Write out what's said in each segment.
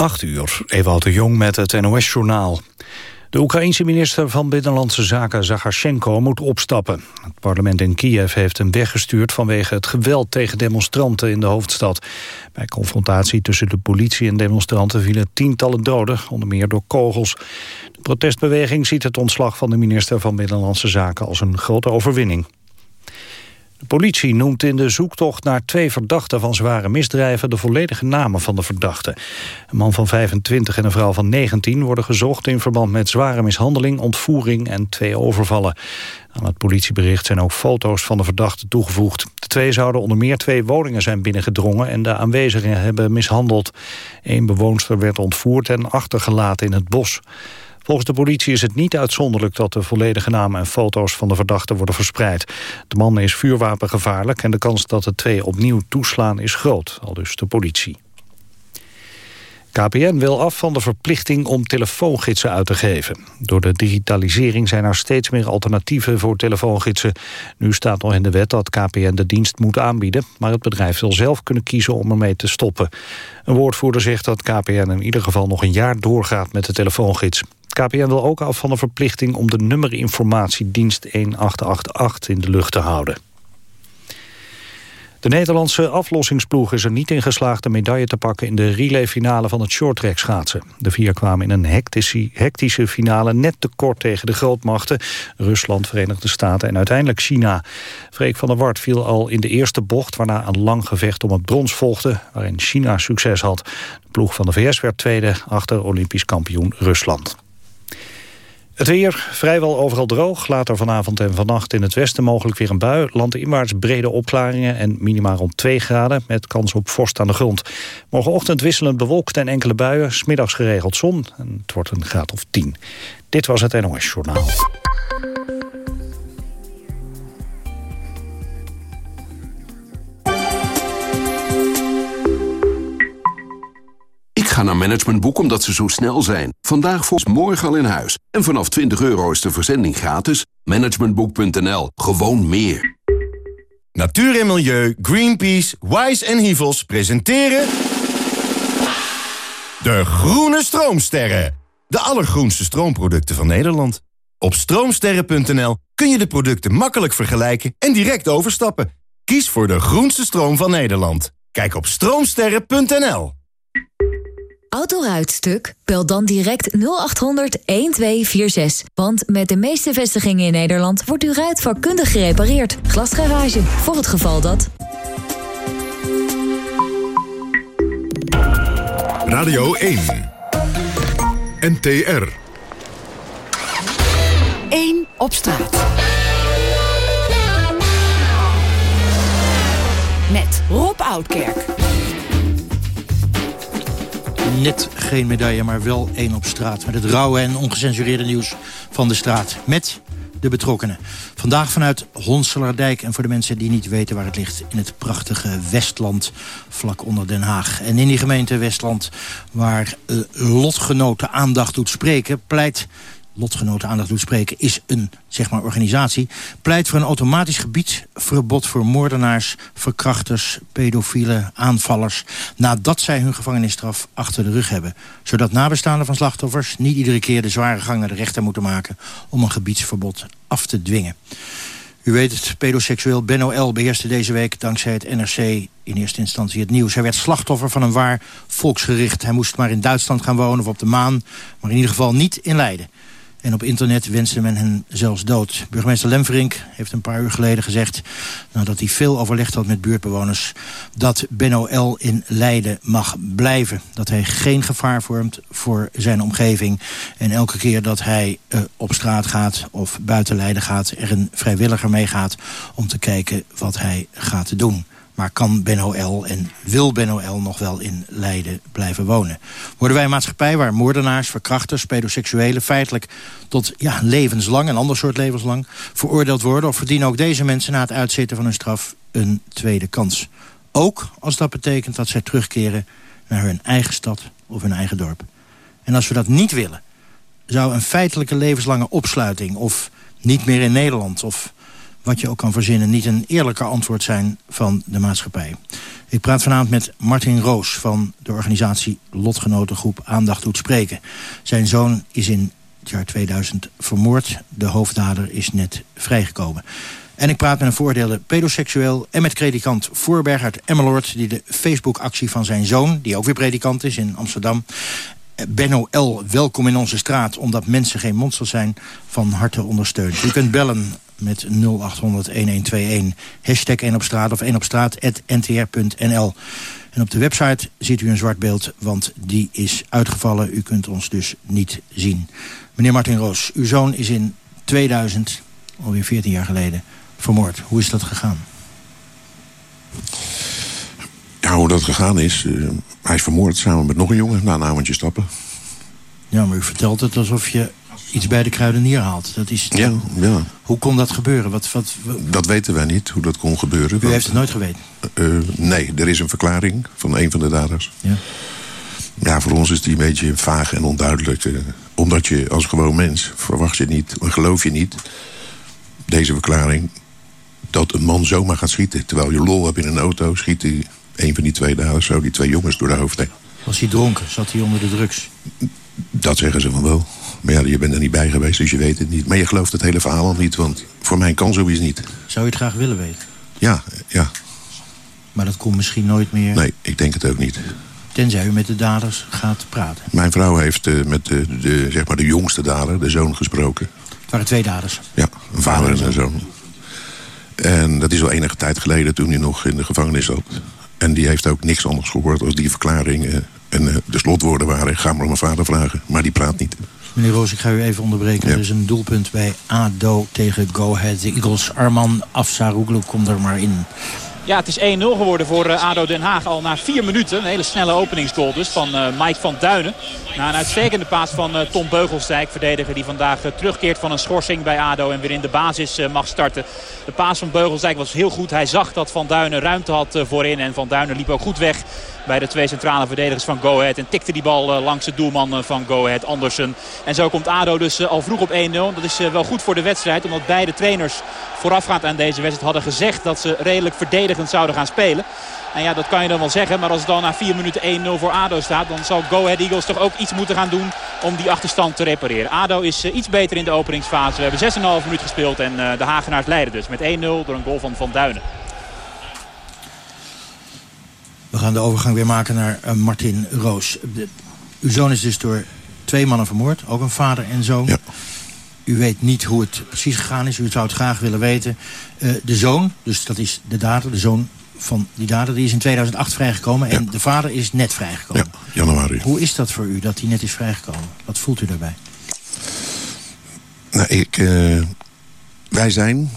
8 uur, Ewout de Jong met het NOS-journaal. De Oekraïense minister van Binnenlandse Zaken Zagarchenko moet opstappen. Het parlement in Kiev heeft hem weggestuurd vanwege het geweld tegen demonstranten in de hoofdstad. Bij confrontatie tussen de politie en demonstranten vielen tientallen doden, onder meer door kogels. De protestbeweging ziet het ontslag van de minister van Binnenlandse Zaken als een grote overwinning. De politie noemt in de zoektocht naar twee verdachten van zware misdrijven de volledige namen van de verdachten. Een man van 25 en een vrouw van 19 worden gezocht in verband met zware mishandeling, ontvoering en twee overvallen. Aan het politiebericht zijn ook foto's van de verdachten toegevoegd. De twee zouden onder meer twee woningen zijn binnengedrongen en de aanwezigen hebben mishandeld. Eén bewoonster werd ontvoerd en achtergelaten in het bos. Volgens de politie is het niet uitzonderlijk dat de volledige namen en foto's van de verdachten worden verspreid. De man is vuurwapengevaarlijk en de kans dat de twee opnieuw toeslaan is groot, al dus de politie. KPN wil af van de verplichting om telefoongidsen uit te geven. Door de digitalisering zijn er steeds meer alternatieven voor telefoongidsen. Nu staat nog in de wet dat KPN de dienst moet aanbieden... maar het bedrijf wil zelf kunnen kiezen om ermee te stoppen. Een woordvoerder zegt dat KPN in ieder geval nog een jaar doorgaat met de telefoongids. KPN wil ook af van de verplichting om de nummerinformatiedienst 1888 in de lucht te houden. De Nederlandse aflossingsploeg is er niet in geslaagd een medaille te pakken in de relayfinale van het shorttrack schaatsen. De vier kwamen in een hectische, finale net tekort tegen de grootmachten, Rusland, Verenigde Staten en uiteindelijk China. Freek van der Wart viel al in de eerste bocht, waarna een lang gevecht om het brons volgde, waarin China succes had. De ploeg van de VS werd tweede achter Olympisch kampioen Rusland. Het weer vrijwel overal droog. Later vanavond en vannacht in het westen mogelijk weer een bui. Landinwaarts brede opklaringen en minimaal rond 2 graden... met kans op vorst aan de grond. Morgenochtend wisselend bewolkt en enkele buien. Smiddags geregeld zon. En het wordt een graad of 10. Dit was het NOS Journaal. Ga naar Managementboek omdat ze zo snel zijn. Vandaag voor morgen al in huis. En vanaf 20 euro is de verzending gratis. Managementboek.nl. Gewoon meer. Natuur en Milieu, Greenpeace, Wise en Hivels presenteren... De Groene Stroomsterren. De allergroenste stroomproducten van Nederland. Op stroomsterren.nl kun je de producten makkelijk vergelijken en direct overstappen. Kies voor de groenste stroom van Nederland. Kijk op stroomsterren.nl. Autoruitstuk? Bel dan direct 0800 1246. Want met de meeste vestigingen in Nederland wordt uw ruit vakkundig gerepareerd. Glasgarage, voor het geval dat... Radio 1. NTR. 1 op straat. Met Rob Oudkerk net geen medaille, maar wel één op straat. Met het rauwe en ongecensureerde nieuws van de straat. Met de betrokkenen. Vandaag vanuit Honselardijk. En voor de mensen die niet weten waar het ligt... in het prachtige Westland, vlak onder Den Haag. En in die gemeente Westland, waar uh, lotgenoten aandacht doet spreken... pleit lotgenoten aandacht doet spreken... is een zeg maar, organisatie, pleit voor een automatisch gebiedsverbod... voor moordenaars, verkrachters, pedofielen, aanvallers... nadat zij hun gevangenisstraf achter de rug hebben. Zodat nabestaanden van slachtoffers niet iedere keer de zware gang naar de rechter moeten maken... om een gebiedsverbod af te dwingen. U weet het, pedoseksueel Benno L. beheerste deze week dankzij het NRC in eerste instantie het nieuws. Hij werd slachtoffer van een waar volksgericht. Hij moest maar in Duitsland gaan wonen of op de maan, maar in ieder geval niet in Leiden. En op internet wenste men hen zelfs dood. Burgemeester Lemverink heeft een paar uur geleden gezegd... nadat hij veel overlegd had met buurtbewoners... dat Benno L. in Leiden mag blijven. Dat hij geen gevaar vormt voor zijn omgeving. En elke keer dat hij uh, op straat gaat of buiten Leiden gaat... er een vrijwilliger meegaat om te kijken wat hij gaat doen. Maar kan Benno L. en wil Benno L. nog wel in Leiden blijven wonen? Worden wij een maatschappij waar moordenaars, verkrachters, pedoseksuelen... feitelijk tot ja, levenslang, een ander soort levenslang, veroordeeld worden? Of verdienen ook deze mensen na het uitzitten van hun straf een tweede kans? Ook als dat betekent dat zij terugkeren naar hun eigen stad of hun eigen dorp. En als we dat niet willen, zou een feitelijke levenslange opsluiting... of niet meer in Nederland of wat je ook kan verzinnen... niet een eerlijker antwoord zijn van de maatschappij. Ik praat vanavond met Martin Roos van de organisatie Lotgenotengroep Aandacht Doet Spreken. Zijn zoon is in het jaar 2000 vermoord. De hoofddader is net vrijgekomen. En ik praat met een voordeelde pedoseksueel... en met predikant Voorberg uit Emmeloord... die de Facebook-actie van zijn zoon, die ook weer predikant is in Amsterdam... Benno L. welkom in onze straat, omdat mensen geen monsters zijn, van harte ondersteunt. U kunt bellen met 0800-1121, hashtag 1 op straat of 1 op straat, ntr.nl. En op de website ziet u een zwart beeld, want die is uitgevallen. U kunt ons dus niet zien. Meneer Martin Roos, uw zoon is in 2000, alweer 14 jaar geleden, vermoord. Hoe is dat gegaan? Ja, hoe dat gegaan is... Uh, hij is vermoord samen met nog een jongen na een avondje stappen. Ja, maar u vertelt het alsof je iets bij de kruidenier haalt. Dat is, ja, ja. Hoe kon dat gebeuren? Wat, wat, Dat weten wij niet, hoe dat kon gebeuren. U heeft het nooit geweten? Uh, nee, er is een verklaring van een van de daders. Ja. Ja, voor ons is die een beetje vaag en onduidelijk. Uh, omdat je als gewoon mens verwacht je niet, en geloof je niet... deze verklaring, dat een man zomaar gaat schieten. Terwijl je lol hebt in een auto, schiet hij een van die twee daders zo die twee jongens door de hoofd heen. Was hij dronken? Zat hij onder de drugs? Dat zeggen ze van wel. Maar ja, je bent er niet bij geweest, dus je weet het niet. Maar je gelooft het hele verhaal al niet, want voor mij kan zoiets niet. Zou je het graag willen weten? Ja, ja. Maar dat komt misschien nooit meer... Nee, ik denk het ook niet. Tenzij u met de daders gaat praten. Mijn vrouw heeft uh, met de, de, zeg maar de jongste dader, de zoon, gesproken. Het waren twee daders? Ja, een vader en een zoon. En dat is al enige tijd geleden toen hij nog in de gevangenis zat. En die heeft ook niks anders gehoord als die verklaring. Uh, en uh, de slotwoorden waren, ga maar mijn vader vragen. Maar die praat niet. Meneer Roos, ik ga u even onderbreken. Ja. Er is een doelpunt bij ADO tegen Go Ahead Eagles. Arman Afsaroglu komt er maar in. Ja, het is 1-0 geworden voor uh, ADO Den Haag al na vier minuten. Een hele snelle openingsgoal dus van uh, Mike van Duinen. Na een uitstekende paas van Tom Beugelsdijk, verdediger die vandaag terugkeert van een schorsing bij ADO en weer in de basis mag starten. De paas van Beugelsdijk was heel goed. Hij zag dat Van Duinen ruimte had voorin en Van Duinen liep ook goed weg bij de twee centrale verdedigers van Go Ahead. En tikte die bal langs de doelman van Go Ahead, Andersen. En zo komt ADO dus al vroeg op 1-0. Dat is wel goed voor de wedstrijd, omdat beide trainers voorafgaand aan deze wedstrijd hadden gezegd dat ze redelijk verdedigend zouden gaan spelen. En ja, dat kan je dan wel zeggen. Maar als het dan na 4 minuten 1-0 voor ADO staat... dan zal Go Ahead Eagles toch ook iets moeten gaan doen om die achterstand te repareren. ADO is iets beter in de openingsfase. We hebben 6,5 minuut gespeeld en de Hagenaars leiden dus met 1-0 door een goal van Van Duinen. We gaan de overgang weer maken naar uh, Martin Roos. De, uw zoon is dus door twee mannen vermoord. Ook een vader en zoon. Ja. U weet niet hoe het precies gegaan is. U zou het graag willen weten. Uh, de zoon, dus dat is de dader, de zoon van die dader... die is in 2008 vrijgekomen en de vader is net vrijgekomen. Ja, januari. Hoe is dat voor u, dat hij net is vrijgekomen? Wat voelt u daarbij? Nou, ik, uh, wij zijn,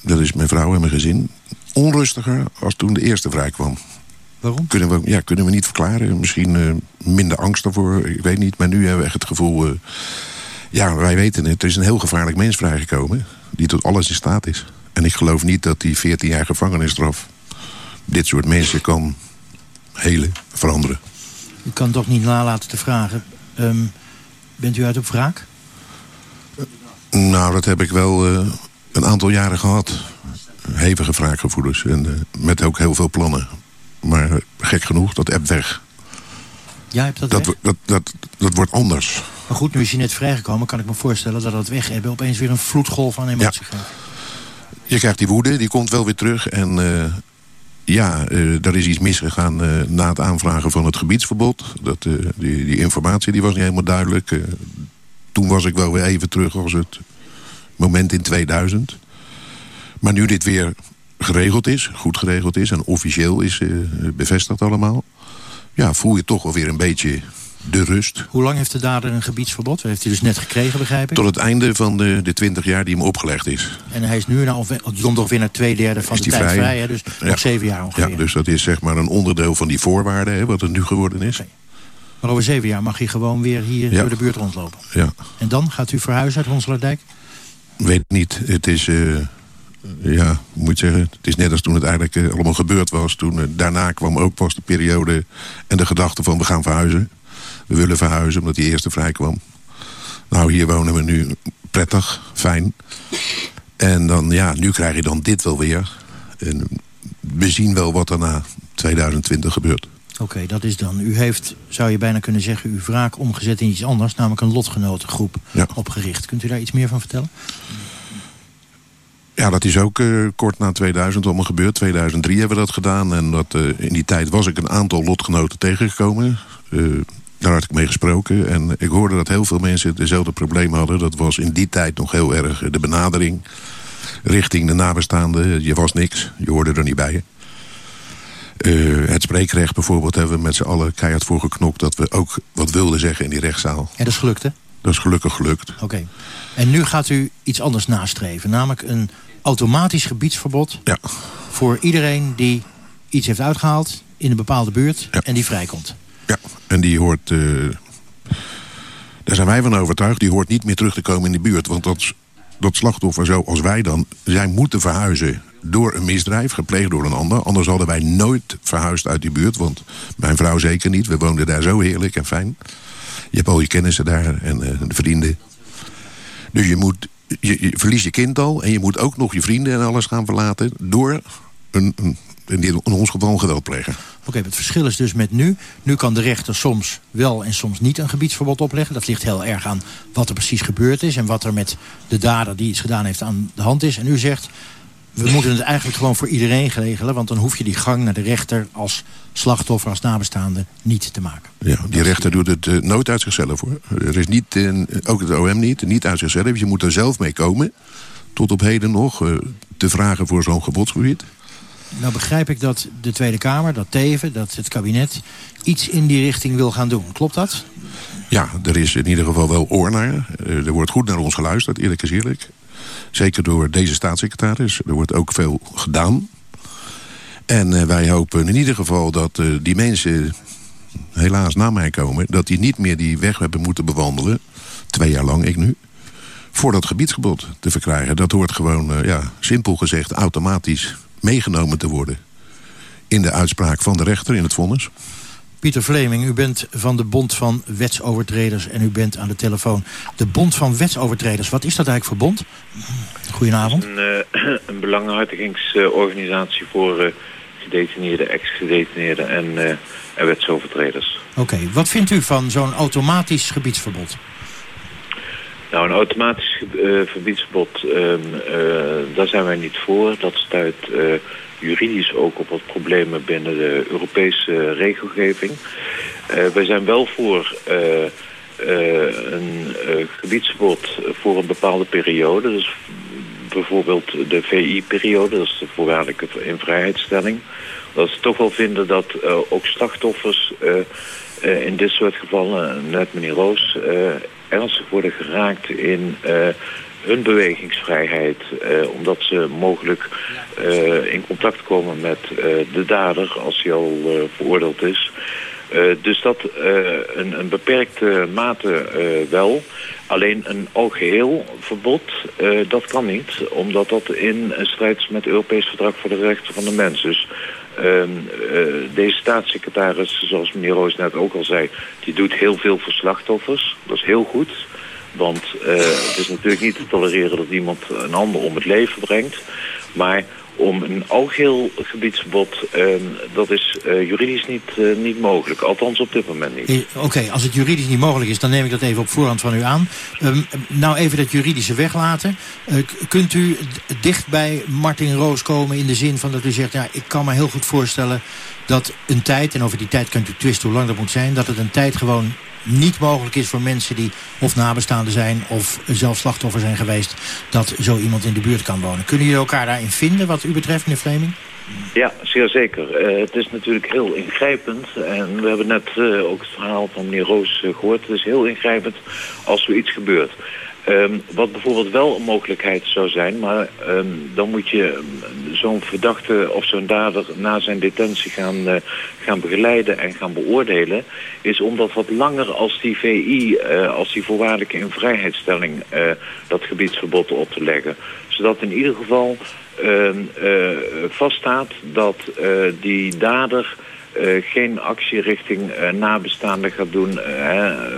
dat is mijn vrouw en mijn gezin... onrustiger als toen de eerste vrij kwam. Waarom? Kunnen we, ja, kunnen we niet verklaren. Misschien uh, minder angst ervoor, ik weet niet. Maar nu hebben we echt het gevoel... Uh, ja, wij weten het. Er is een heel gevaarlijk mens vrijgekomen... die tot alles in staat is. En ik geloof niet dat die 14 jaar gevangenisstraf... dit soort mensen kan helen, veranderen. U kan toch niet nalaten te vragen... Um, bent u uit op wraak? Nou, dat heb ik wel uh, een aantal jaren gehad. Hevige wraakgevoelens. En uh, met ook heel veel plannen. Maar uh, gek genoeg, dat app weg. Ja, hebt dat, dat, weg? dat, dat, dat wordt anders. Maar goed, nu is je net vrijgekomen, kan ik me voorstellen dat dat weg hebben opeens weer een vloedgolf aan emotie ja. gaat. Je krijgt die woede, die komt wel weer terug. En uh, ja, uh, er is iets misgegaan uh, na het aanvragen van het gebiedsverbod. Dat, die, die informatie die was niet helemaal duidelijk. toen was ik wel weer even terug als het moment in 2000. Maar nu dit weer geregeld is, goed geregeld is en officieel is bevestigd allemaal... ja, voel je toch wel weer een beetje de rust. Hoe lang heeft de dader een gebiedsverbod? Dat heeft hij dus net gekregen, begrijp ik? Tot het einde van de, de 20 jaar die hem opgelegd is. En hij is nu, nou, die komt ongeveer naar twee derde van is de tijd vrij, vrij hè? dus ja. nog zeven jaar ongeveer. Ja, dus dat is zeg maar een onderdeel van die voorwaarden, hè, wat het nu geworden is. Okay. Maar over zeven jaar mag hij gewoon weer hier ja. door de buurt rondlopen. Ja. En dan gaat u verhuizen uit Honselaardijk? Weet niet. Het is... Uh, ja, moet zeggen, het is net als toen het eigenlijk uh, allemaal gebeurd was. Toen, uh, daarna kwam ook pas de periode en de gedachte van we gaan verhuizen. We willen verhuizen omdat die eerste vrij kwam. Nou, hier wonen we nu prettig, fijn. En dan, ja, nu krijg je dan dit wel weer. En we zien wel wat er na 2020 gebeurt. Oké, dat is dan. U heeft, zou je bijna kunnen zeggen, uw wraak omgezet in iets anders. Namelijk een lotgenotengroep opgericht. Kunt u daar iets meer van vertellen? Ja, dat is ook uh, kort na 2000 allemaal gebeurd. 2003 hebben we dat gedaan. En dat, uh, in die tijd was ik een aantal lotgenoten tegengekomen. Uh, daar had ik mee gesproken. En ik hoorde dat heel veel mensen dezelfde probleem hadden. Dat was in die tijd nog heel erg de benadering richting de nabestaanden. Je was niks, je hoorde er niet bij. Uh, het spreekrecht bijvoorbeeld hebben we met z'n allen keihard voor geknokt... dat we ook wat wilden zeggen in die rechtszaal. En dat is gelukt, hè? Dat is gelukkig gelukt. Oké. En nu gaat u iets anders nastreven. Namelijk een automatisch gebiedsverbod... Ja. voor iedereen die iets heeft uitgehaald in een bepaalde buurt... en die vrijkomt. Ja, en die hoort... Uh, daar zijn wij van overtuigd. Die hoort niet meer terug te komen in de buurt. Want dat, dat slachtoffer, zoals wij dan... zij moeten verhuizen door een misdrijf, gepleegd door een ander. Anders hadden wij nooit verhuisd uit die buurt. Want mijn vrouw zeker niet. We woonden daar zo heerlijk en fijn. Je hebt al je kennissen daar en uh, de vrienden. Dus je moet... Je, je verliest je kind al en je moet ook nog je vrienden en alles gaan verlaten... door een, een in, ons geval een geweldpleger. Oké, het verschil is dus met nu. Nu kan de rechter soms wel en soms niet een gebiedsverbod opleggen. Dat ligt heel erg aan wat er precies gebeurd is... en wat er met de dader die iets gedaan heeft aan de hand is. En u zegt, we moeten het eigenlijk gewoon voor iedereen regelen... want dan hoef je die gang naar de rechter als slachtoffer, als nabestaande niet te maken. Ja, die rechter doet het uh, nooit uit zichzelf hoor. Er is niet, uh, ook het OM niet, niet uit zichzelf. Je moet er zelf mee komen, tot op heden nog, uh, te vragen voor zo'n gebodsgebied. Nou begrijp ik dat de Tweede Kamer, dat Teven, dat het kabinet... iets in die richting wil gaan doen. Klopt dat? Ja, er is in ieder geval wel oor naar. Er wordt goed naar ons geluisterd, eerlijk is eerlijk. Zeker door deze staatssecretaris. Er wordt ook veel gedaan. En uh, wij hopen in ieder geval dat uh, die mensen helaas na mij komen... dat die niet meer die weg hebben moeten bewandelen. Twee jaar lang, ik nu. Voor dat gebiedsgebod te verkrijgen. Dat hoort gewoon, uh, ja, simpel gezegd, automatisch meegenomen te worden. In de uitspraak van de rechter, in het vonnis. Pieter Vleming, u bent van de Bond van Wetsovertreders en u bent aan de telefoon. De Bond van Wetsovertreders, wat is dat eigenlijk voor bond? Goedenavond. Een, uh, een belangenhartigingsorganisatie voor uh, gedetineerden, ex-gedetineerden en, uh, en wetsovertreders. Oké, okay. wat vindt u van zo'n automatisch gebiedsverbod? Nou, een automatisch verbiedsverbod, um, daar zijn wij niet voor. Dat stuit juridisch ook op wat problemen binnen de Europese regelgeving. Uh, wij zijn wel voor uh, uh, een gebiedsverbod voor een bepaalde periode. Dus bijvoorbeeld de VI-periode, dat is de voorwaardelijke invrijheidstelling. Dat ze toch wel vinden dat ook slachtoffers in dit soort gevallen, net meneer Roos, ernstig worden geraakt in hun bewegingsvrijheid, eh, omdat ze mogelijk uh, in contact komen met uh, de dader als hij al veroordeeld is. dus dat een, een, beperkte mate wel. Alleen een algeheel verbod, dat kan niet. Omdat dat in strijd is met het Europees Verdrag voor de Rechten van de Mens. Dus ehm, deze staatssecretaris, zoals meneer Roos net ook al zei... die doet heel veel voor slachtoffers. Dat is heel goed. Want uh, het is natuurlijk niet te tolereren dat iemand een ander om het leven brengt. Maar om een algeheel gebiedsverbod, uh, dat is uh, juridisch niet, uh, niet mogelijk. Althans op dit moment niet. Oké, als het juridisch niet mogelijk is, dan neem ik dat even op voorhand van u aan. Um, nou even dat juridische weglaten. kunt u dicht bij Martin Roos komen in de zin van dat u zegt... ja, ik kan me heel goed voorstellen dat een tijd, en over die tijd kunt u twisten hoe lang dat moet zijn... dat het een tijd gewoon niet mogelijk is voor mensen die of nabestaanden zijn... of zelf slachtoffer zijn geweest, dat zo iemand in de buurt kan wonen. Kunnen jullie elkaar daarin vinden wat u betreft, meneer Fleming? Ja, zeer zeker. Uh, het is natuurlijk heel ingrijpend. En we hebben net uh, ook het verhaal van meneer Roos uh, gehoord. Het is heel ingrijpend als er iets gebeurt. Um, wat bijvoorbeeld wel een mogelijkheid zou zijn, maar um, dan moet je zo'n verdachte of zo'n dader na zijn detentie gaan, uh, gaan begeleiden en gaan beoordelen, is om dat wat langer als die VI, uh, als die voorwaardelijke invrijheidstelling, uh, dat gebiedsverbod op te leggen. Zodat in ieder geval vaststaat dat die dader eh, geen actie richting uh, nabestaanden gaat doen.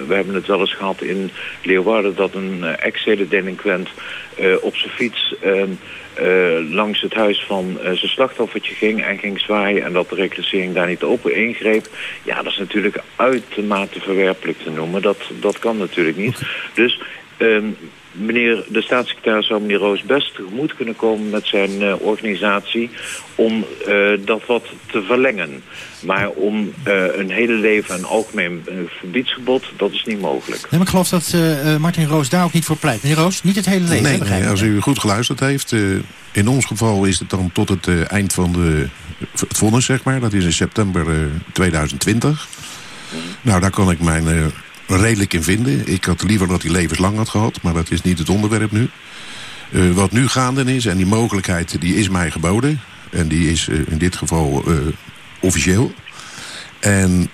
we hebben het wel eens gehad in Leeuwarden dat een ex-zedendelinquent op zijn fiets... Ehm, langs het huis van zijn slachtoffertje ging en ging zwaaien... en dat de reclassering daar niet open ingreep. Ja, dat is natuurlijk uitermate verwerpelijk te noemen. Dat, dat kan natuurlijk niet. Dus ehm, meneer de staatssecretaris zou meneer Roos best tegemoet kunnen komen met zijn uh, organisatie om uh, dat wat te verlengen. Maar om uh, een hele leven een algemeen verbiedsgebod, dat is niet mogelijk. Nee, maar ik geloof dat Martin Roos daar ook niet voor pleit. Meneer Roos, niet het hele leven, Nee, nee als u goed geluisterd heeft, in ons geval is het dan tot het eind van de, het vonnis, zeg maar. Dat is in september 2020. Nou, daar kan ik mijn redelijk in vinden. Ik had liever dat hij levenslang had gehad, maar dat is niet het onderwerp nu. Uh, wat nu gaande is, en die mogelijkheid die is mij geboden... en die is uh, in dit geval uh, officieel... En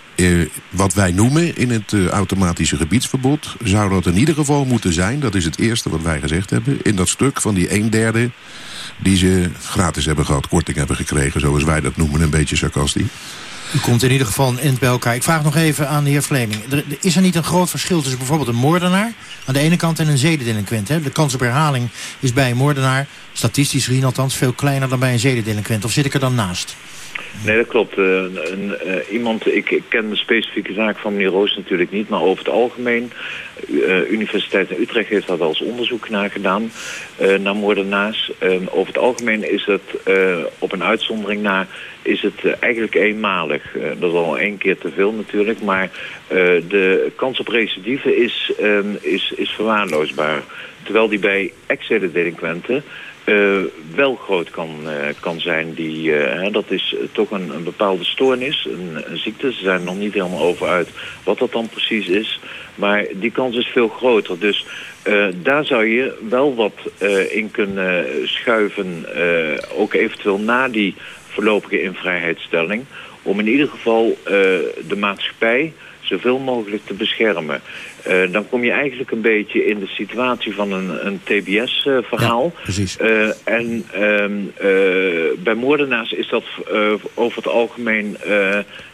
wat wij noemen in het automatische gebiedsverbod... zou dat in ieder geval moeten zijn, dat is het eerste wat wij gezegd hebben... in dat stuk van die een derde die ze gratis hebben gehad, korting hebben gekregen... zoals wij dat noemen, een beetje sarcastisch. U komt in ieder geval een eind bij elkaar. Ik vraag nog even aan de heer Vleming. is er niet een groot verschil tussen bijvoorbeeld een moordenaar... aan de ene kant en een zedendelinquent? Hè? De kans op herhaling is bij een moordenaar, statistisch gezien althans... veel kleiner dan bij een zedendelinquent. Of zit ik er dan naast? Nee, dat klopt. Uh, een, uh, iemand, ik, ken de specifieke zaak van meneer Roos natuurlijk niet, maar over het algemeen, uh, Universiteit Utrecht heeft daar wel eens onderzoek naar gedaan, naar moordenaars. over het algemeen is het op een uitzondering na, is het eigenlijk eenmalig. dat is al één keer te veel natuurlijk, maar de kans op recidive is, is, is verwaarloosbaar. Terwijl die bij ex-delinquenten uh, wel groot kan, uh, kan zijn. Die, uh, dat is toch een, een, bepaalde stoornis, een, een, ziekte. Ze zijn er nog niet helemaal over uit wat dat dan precies is. Maar die kans is veel groter. Dus daar zou je wel wat in kunnen schuiven. ook eventueel na die voorlopige invrijheidstelling. Om in ieder geval de maatschappij zoveel mogelijk te beschermen. Uh, dan kom je eigenlijk een beetje in de situatie van een, een TBS-verhaal. Ja, precies. Uh, en ehm, bij moordenaars is dat over het algemeen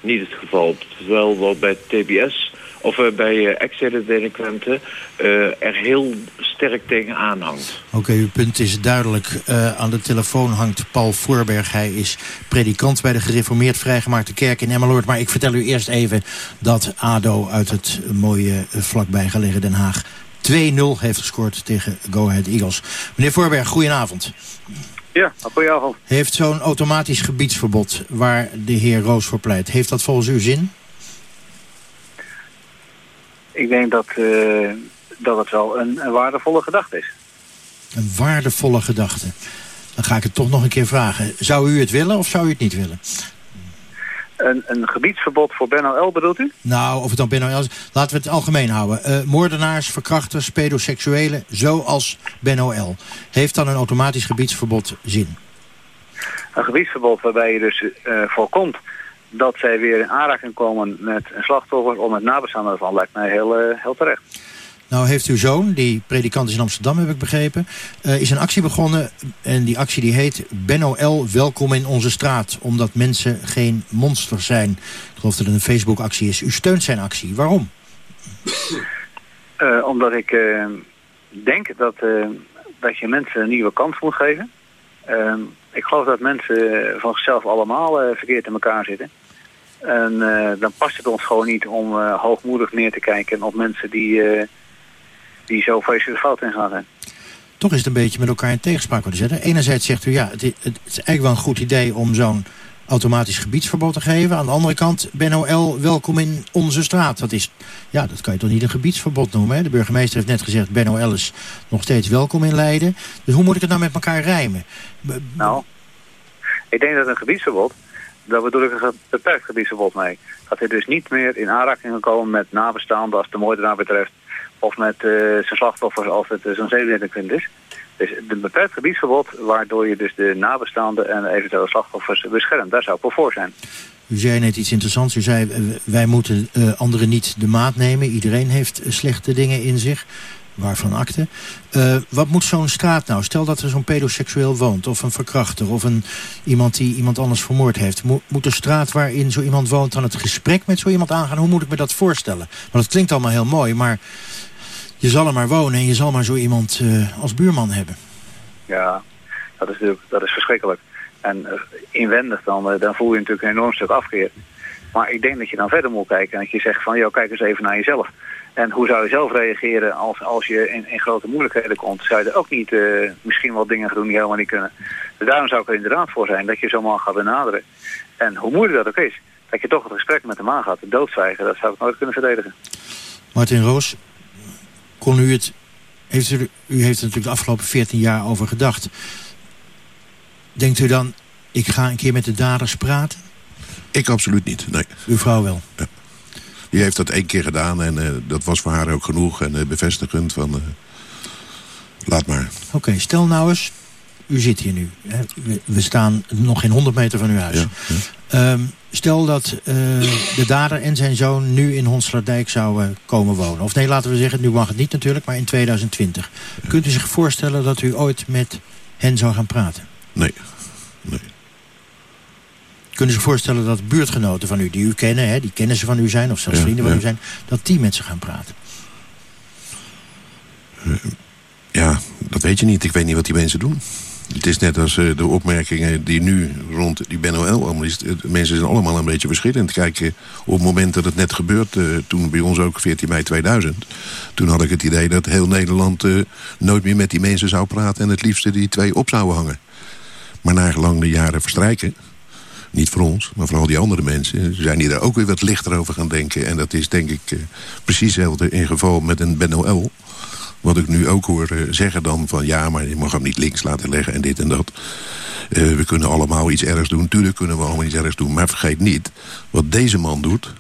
niet het geval. Terwijl wat bij TBS of uh, bij uh, externe delinquenten uh, er heel sterk tegen aanhangt. Oké, okay, uw punt is duidelijk. aan de telefoon hangt Paul Voorberg. Hij is predikant bij de gereformeerd vrijgemaakte kerk in Emmeloord. Maar ik vertel u eerst even dat ADO uit het mooie vlakbij gelegen Den Haag 2-0 heeft gescoord tegen Go Ahead Eagles. Meneer Voorberg, goedenavond. Ja, goedenavond. Heeft zo'n automatisch gebiedsverbod waar de heer Roos voor pleit... heeft dat volgens u zin? Ik denk dat, uh, dat het wel een, een, waardevolle gedachte is. Een waardevolle gedachte. Dan ga ik het toch nog een keer vragen. Zou u het willen of zou u het niet willen? Een, een gebiedsverbod voor Ben bedoelt u? Nou, of het dan Ben Laten we het algemeen houden. Uh, moordenaars, verkrachters, pedoseksuelen, zoals Ben Heeft dan een automatisch gebiedsverbod zin? Een gebiedsverbod waarbij je dus uh, voorkomt dat zij weer in aanraking komen met een slachtoffer om het nabestaanden ervan lijkt mij heel, uh, heel terecht. Nou heeft uw zoon, die predikant is in Amsterdam heb ik begrepen, uh, is een actie begonnen. En die actie die heet Ben L. welkom in onze straat. Omdat mensen geen monsters zijn. Ik geloof dat het een Facebook actie is. U steunt zijn actie. Waarom? Uh, omdat ik denk dat, dat je mensen een nieuwe kans moet geven. ik geloof dat mensen van zichzelf allemaal verkeerd in elkaar zitten. En uh, dan past het ons gewoon niet om uh, hoogmoedig neer te kijken op mensen die, uh, die zo vreselijk fout in gaan zijn. Toch is het een beetje met elkaar in tegenspraak te zetten. Enerzijds zegt u, ja, het is, het is eigenlijk wel een goed idee om zo'n automatisch gebiedsverbod te geven. Aan de andere kant, Ben OL, welkom in onze straat. Dat, is, ja, dat kan je toch niet een gebiedsverbod noemen. Hè? De burgemeester heeft net gezegd, Ben OL is nog steeds welkom in Leiden. Dus hoe moet ik het nou met elkaar rijmen? Nou, ik denk dat een gebiedsverbod daar bedoel beperkt gebiedsverbod mee. Dat hij dus niet meer in aanraking kan komen met nabestaanden als de moordenaar betreft. Of met uh, zijn slachtoffers als het uh, zo'n zedendelinquent is. Dus een beperkt gebiedsverbod waardoor je dus de nabestaanden en eventuele slachtoffers beschermt. Daar zou ik voor zijn. U zei net iets interessants. U zei, wij moeten anderen niet de maat nemen. Iedereen heeft slechte dingen in zich. Waarvan akte. Uh, wat moet zo'n straat nou? Stel dat er zo'n pedoseksueel woont, of een verkrachter... of een, iemand die iemand anders vermoord heeft. Mo moet de straat waarin zo iemand woont dan het gesprek met zo iemand aangaan? Hoe moet ik me dat voorstellen? Want het klinkt allemaal heel mooi, maar je zal er maar wonen... en je zal maar zo iemand uh, als buurman hebben. Ja, dat is, dat is verschrikkelijk. En uh, inwendig dan, dan voel je natuurlijk een enorm stuk afkeer. Maar ik denk dat je dan verder moet kijken en dat je zegt van... joh, kijk eens even naar jezelf. En hoe zou je zelf reageren als, als je in, in grote moeilijkheden komt? Zou je er ook niet uh, misschien wel dingen gaan doen die helemaal niet kunnen? Dus daarom zou ik er inderdaad voor zijn dat je zo'n man gaat benaderen. En hoe moeilijk dat ook is, dat je toch het gesprek met hem aangaat. De doodzwijgen, dat zou ik nooit kunnen verdedigen. Martin Roos, kon u het... Heeft u, u heeft er natuurlijk de afgelopen 14 jaar over gedacht. Denkt u dan, ik ga een keer met de daders praten? Ik absoluut niet, nee. Uw vrouw wel? Ja. Die heeft dat één keer gedaan en uh, dat was voor haar ook genoeg en uh, bevestigend van... Uh, laat maar. Oké, okay, stel nou eens, u zit hier nu. Hè? We, we, staan nog geen 100 meter van uw huis. Ja, ja. Um, stel dat de dader en zijn zoon nu in Honslardijk zouden komen wonen. Of nee, laten we zeggen, nu mag het niet natuurlijk, maar in 2020. Ja. Kunt u zich voorstellen dat u ooit met hen zou gaan praten? Nee, nee. Kunnen ze voorstellen dat buurtgenoten van u, die u kennen... Hè, die kennen ze van u zijn, of zelfs vrienden van u zijn... dat die met ze gaan praten? Uh, ja, dat weet je niet. Ik weet niet wat die mensen doen. Het is net als uh, de opmerkingen die nu rond die Ben OL allemaal is. Mensen zijn allemaal een beetje verschillend. Kijk, op het moment dat het net gebeurt, toen bij ons ook 14 mei 2000... toen had ik het idee dat heel Nederland nooit meer met die mensen zou praten... en het liefste die twee op zouden hangen. Maar na gelang de jaren verstrijken... Niet voor ons, maar voor al die andere mensen. Zijn die daar ook weer wat lichter over gaan denken. En dat is denk ik uh, precies hetzelfde in geval met een Ben. Wat ik nu ook hoor uh, zeggen dan van... ja, maar je mag hem niet links laten leggen en dit en dat. Uh, we kunnen allemaal iets ergs doen. Tuurlijk kunnen we allemaal iets ergs doen. Maar vergeet niet, wat deze man doet...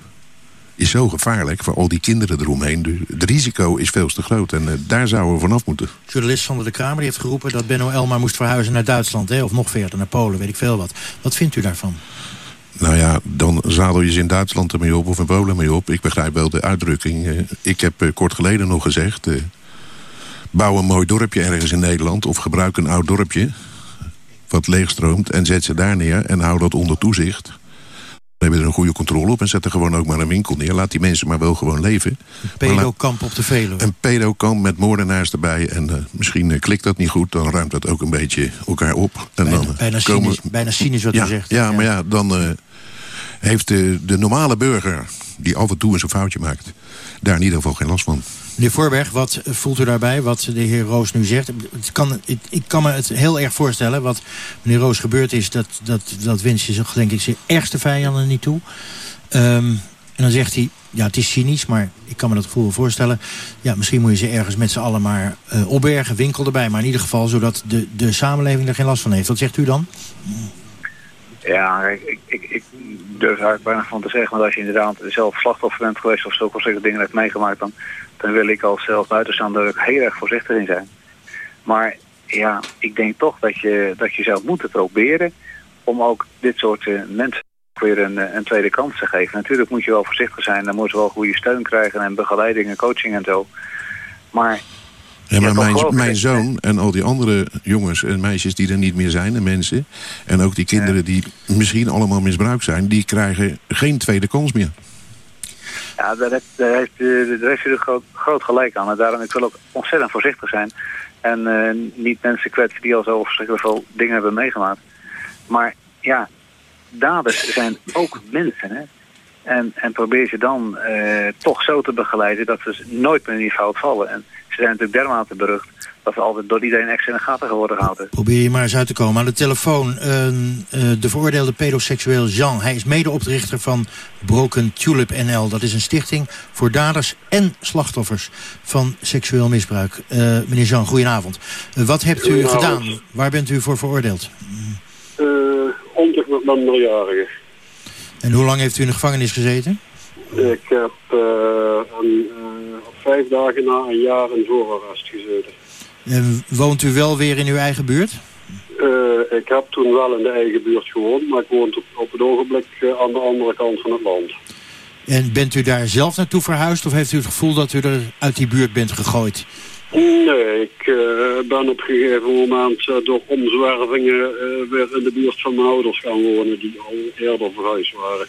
is zo gevaarlijk voor al die kinderen eromheen. Dus het risico is veel te groot. En uh, daar zouden we vanaf moeten. Journalist Sander de Kramer die heeft geroepen dat Benno Elma moest verhuizen naar Duitsland. Hè? Of nog verder, naar Polen, weet ik veel wat. Wat vindt u daarvan? Nou ja, dan zadel je ze in Duitsland ermee op of in Polen mee op. Ik begrijp wel de uitdrukking. Uh, ik heb uh, kort geleden nog gezegd... Bouw een mooi dorpje ergens in Nederland... of gebruik een oud dorpje wat leegstroomt... en zet ze daar neer en hou dat onder toezicht... We hebben er een goede controle op en zet er gewoon ook maar een winkel neer. Laat die mensen maar wel gewoon leven. Een pedokamp op de Veluwe. Een pedokamp met moordenaars erbij. En uh, misschien uh, klikt dat niet goed, dan ruimt dat ook een beetje elkaar op. En bijna, dan, uh, bijna, komen... cynisch, bijna cynisch wat ja, u zegt. Ja, maar ja, dan heeft de, de normale burger... die af en toe eens een foutje maakt... daar in ieder geval geen last van. Meneer Voorberg, wat voelt u daarbij, wat de heer Roos nu zegt? Het kan, ik, kan me het heel erg voorstellen. Wat meneer Roos gebeurd is, dat, dat, dat wens je zich denk ik zijn ergste vijanden niet toe. Um, en dan zegt hij, ja het is cynisch, maar ik kan me dat gevoel voorstellen. Ja, misschien moet je ze ergens met z'n allen maar uh, opbergen, winkel erbij. Maar in ieder geval zodat de, de samenleving er geen last van heeft. Wat zegt u dan? Ja, ik, ik, ik durf er bijna van te zeggen. Want als je inderdaad zelf slachtoffer bent geweest of zulke soort dingen hebt meegemaakt... dan dan wil ik als zelf buitenstaander ook heel erg voorzichtig in zijn. Maar ja, ik denk toch dat je, dat je zou moeten proberen om ook dit soort uh, mensen weer een, een, tweede kans te geven. Natuurlijk moet je wel voorzichtig zijn, dan moeten we wel goede steun krijgen en begeleiding en coaching en zo. Maar ja, maar mijn, mijn zoon en al die andere jongens en meisjes die er niet meer zijn, en mensen... en ook die kinderen die misschien allemaal misbruikt zijn... die krijgen geen tweede kans meer. Ja, daar heeft, daar heeft, daar heeft u er groot, groot, gelijk aan. En daarom ik wil ook ontzettend voorzichtig zijn. En uh, niet mensen kwetsen die al zo verschrikkelijk veel dingen hebben meegemaakt. Maar ja, daders zijn ook mensen. Hè? En, en probeer ze dan uh, toch zo te begeleiden dat ze nooit meer in die fout vallen. En ze zijn natuurlijk dermate berucht dat ze altijd door iedereen extra in de gaten geworden gehouden. Probeer je maar eens uit te komen. Aan de telefoon uh, uh, de veroordeelde pedoseksueel Jean. Hij is medeoprichter van Broken Tulip NL. Dat is een stichting voor daders en slachtoffers van seksueel misbruik. Uh, meneer Jean, goedenavond. wat hebt u gedaan? Waar bent u voor veroordeeld? ontucht met minderjarigen. En hoe lang heeft u in de gevangenis gezeten? Ik heb een, vijf dagen na een jaar in voorarrest gezeten. En woont u wel weer in uw eigen buurt? Uh, ik heb toen wel in de eigen buurt gewoond, maar ik woon op, op het ogenblik uh, aan de andere kant van het land. En bent u daar zelf naartoe verhuisd of heeft u het gevoel dat u er uit die buurt bent gegooid? Nee, ik uh, ben op een gegeven moment uh, door omzwervingen weer in de buurt van mijn ouders gaan wonen, die al eerder verhuisd waren.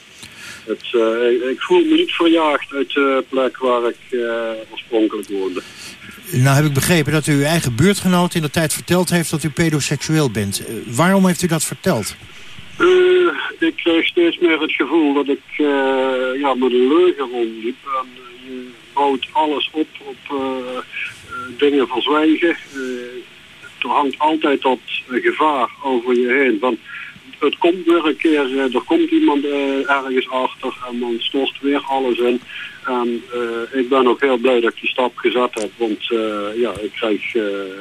Het, ik, ik, voel me niet verjaagd uit de plek waar ik oorspronkelijk woonde. Nou heb ik begrepen dat u uw eigen buurtgenoot in de tijd verteld heeft dat u pedoseksueel bent. waarom heeft u dat verteld? ik kreeg steeds meer het gevoel dat ik ja, met een leugen rondliep. En je bouwt alles op op dingen verzwijgen. er hangt altijd dat gevaar over je heen. Want het komt weer een keer, er komt iemand ergens achter en dan stort weer alles in. En ik ben ook heel blij dat ik die stap gezet heb, want ja, ik krijg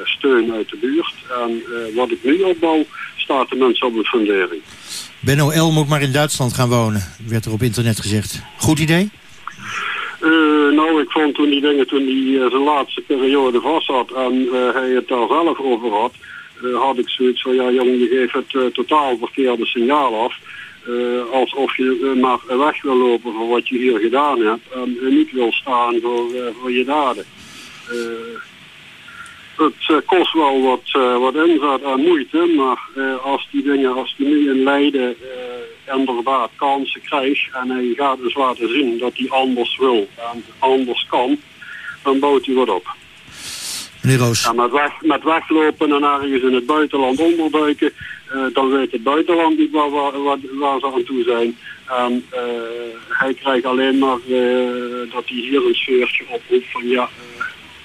steun uit de buurt. En wat ik nu opbouw, staat de mensen op een fundering. Benno L. moet maar in Duitsland gaan wonen, werd er op internet gezegd. Goed idee? Nou, ik vond toen die dingen, toen hij zijn laatste periode vast had en hij het daar zelf over had, had ik zoiets van, ja jongen, je geeft het totaal verkeerde signaal af. alsof je maar weg wil lopen voor wat je hier gedaan hebt en niet wil staan voor, voor je daden. het kost wel wat, wat inzet en moeite, maar als die dingen, als die nu in Leiden inderdaad kansen krijgt en hij gaat dus laten zien dat hij anders wil en anders kan, dan bouwt hij wat op. Meneer Roos. En met, weg, met weglopen en ergens in het buitenland onderduiken, uh, dan weet het buitenland niet waar, waar, ze aan toe zijn. En uh, hij krijgt alleen maar uh, dat hij hier een sfeertje oproept van ja,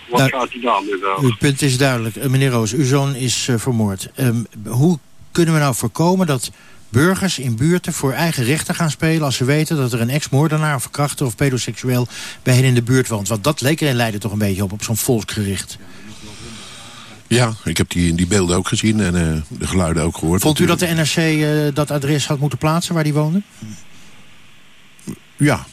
wat nou, gaat hij daarmee verder? Uw punt is duidelijk. meneer Roos, uw zoon is vermoord. Um, hoe kunnen we nou voorkomen dat burgers in buurten voor eigen rechten gaan spelen... als ze weten dat er een ex-moordenaar of verkrachter of pedoseksueel... bij hen in de buurt woont. Want dat leek er in Leiden toch een beetje op, op zo'n volksgericht. Ja, ik heb die, die beelden ook gezien en uh, de geluiden ook gehoord. Vond u dat de NRC uh, dat adres had moeten plaatsen waar die woonde? Ja,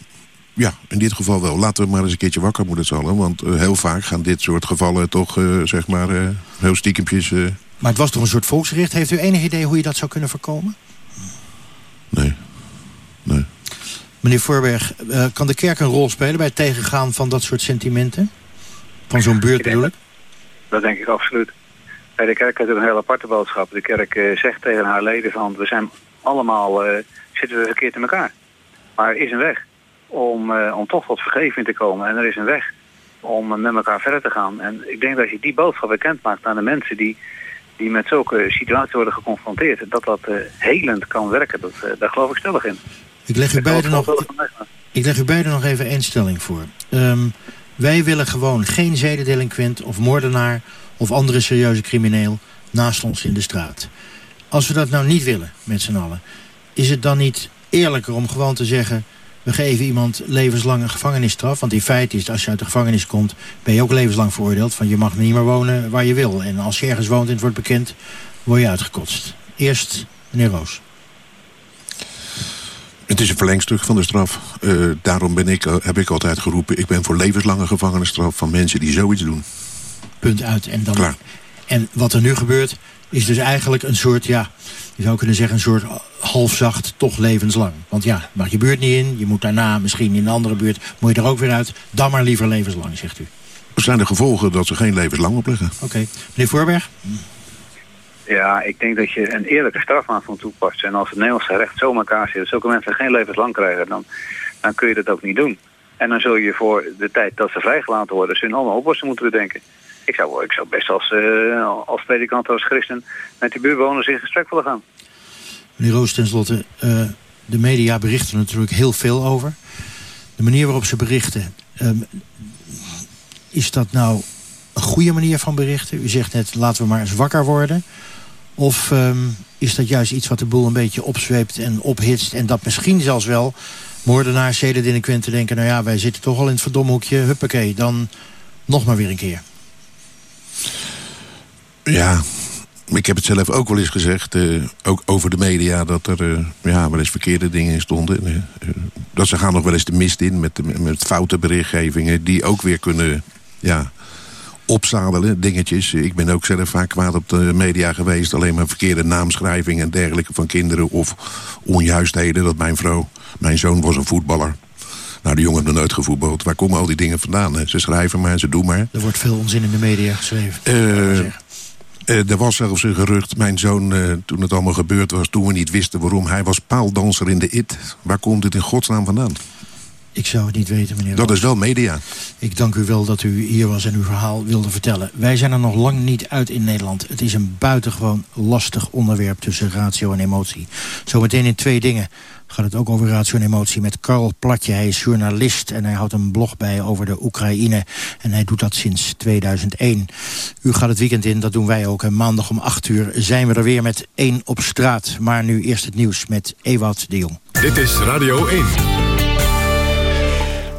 ja, in dit geval wel. Laten we maar eens een keertje wakker moeten zallen. Want uh, heel vaak gaan dit soort gevallen toch, zeg maar, heel stiekempjes... Maar het was toch een soort volksgericht. Heeft u enig idee hoe je dat zou kunnen voorkomen? Nee. Nee. Meneer Voorberg, kan de kerk een rol spelen bij het tegengaan van dat soort sentimenten? Van zo'n buurt bedoel ik? Dat denk ik absoluut. Bij de kerk heeft een hele aparte boodschap. De kerk uh, zegt tegen haar leden van we zijn allemaal, uh, zitten we verkeerd in elkaar. Maar er is een weg om, om toch tot vergeving te komen. En er is een weg om met elkaar verder te gaan. En ik denk dat je die boodschap bekend maakt aan de mensen die die met zulke situaties worden geconfronteerd, dat dat uh, helend kan werken. Dat, daar geloof ik stellig in. Ik leg u beiden nog, ik leg u beiden nog even één stelling voor. Um, wij willen gewoon geen zedendelinquent of moordenaar of andere serieuze crimineel naast ons in de straat. Als we dat nou niet willen, met z'n allen, is het dan niet eerlijker om gewoon te zeggen we geven iemand levenslange gevangenisstraf. Want in feite is als je uit de gevangenis komt... ben je ook levenslang veroordeeld. Van je mag niet meer wonen waar je wil. En als je ergens woont en het wordt bekend, word je uitgekotst. Eerst meneer Roos. Het is een verlengstuk van de straf. Uh, daarom ben ik, uh, heb ik altijd geroepen... ik ben voor levenslange gevangenisstraf van mensen die zoiets doen. Punt uit. En, dan, Klaar. en wat er nu gebeurt is dus eigenlijk een soort... ja je zou kunnen zeggen, een soort halfzacht, toch levenslang. Want ja, mag je buurt niet in, je moet daarna misschien in een andere buurt, moet je er ook weer uit. Dan maar liever levenslang, zegt u. Wat zijn de gevolgen dat ze geen levenslang opleggen? Oké. Okay. Meneer Voorberg? Ja, ik denk dat je een eerlijke strafmaat van toepast. En als het Nederlandse recht zo elkaar zit, zulke mensen geen levenslang krijgen, dan, dan kun je dat ook niet doen. En dan zul je voor de tijd dat ze vrijgelaten worden, ze een andere oplossing moeten bedenken. Ik zou, ik zou best als, uh, als predikant, als christen met die buurtbewoners in gesprek willen gaan. Meneer Roos, tenslotte, uh, de media berichten er natuurlijk heel veel over. De manier waarop ze berichten, um, is dat nou een goede manier van berichten? U zegt net, laten we maar eens wakker worden. Of um, is dat juist iets wat de boel een beetje opzweept en ophitst... en dat misschien zelfs wel moordenaars, zedendelinquenten denken... nou ja, wij zitten toch al in het verdomhoekje, huppakee, dan nog maar weer een keer. Ja, ik heb het zelf ook wel eens gezegd, uh, ook over de media... dat er uh, ja, wel eens verkeerde dingen in stonden. Uh, dat ze gaan nog wel eens de mist in met, met foute berichtgevingen... die ook weer kunnen ja, opzadelen, dingetjes. Ik ben ook zelf vaak kwaad op de media geweest. Alleen maar verkeerde naamschrijving en dergelijke van kinderen... of onjuistheden, dat mijn vrouw, mijn zoon was een voetballer... Nou, de jongen hebben nooit gevoetbald. Waar komen al die dingen vandaan? Hè? Ze schrijven maar, ze doen maar. Er wordt veel onzin in de media geschreven. Uh, uh, er was zelfs een gerucht, mijn zoon, uh, toen het allemaal gebeurd was... toen we niet wisten waarom, hij was paaldanser in de IT. Waar komt dit in godsnaam vandaan? Ik zou het niet weten, meneer. Dat is wel media. Ik dank u wel dat u hier was en uw verhaal wilde vertellen. Wij zijn er nog lang niet uit in Nederland. Het is een buitengewoon lastig onderwerp tussen ratio en emotie. Zometeen in twee dingen gaat het ook over ratio en emotie met Karl Platje. Hij is journalist en hij houdt een blog bij over de Oekraïne. En hij doet dat sinds 2001. U gaat het weekend in, dat doen wij ook. En maandag om 8 uur zijn we er weer met één op straat. Maar nu eerst het nieuws met Ewout de Jong. Dit is Radio 1.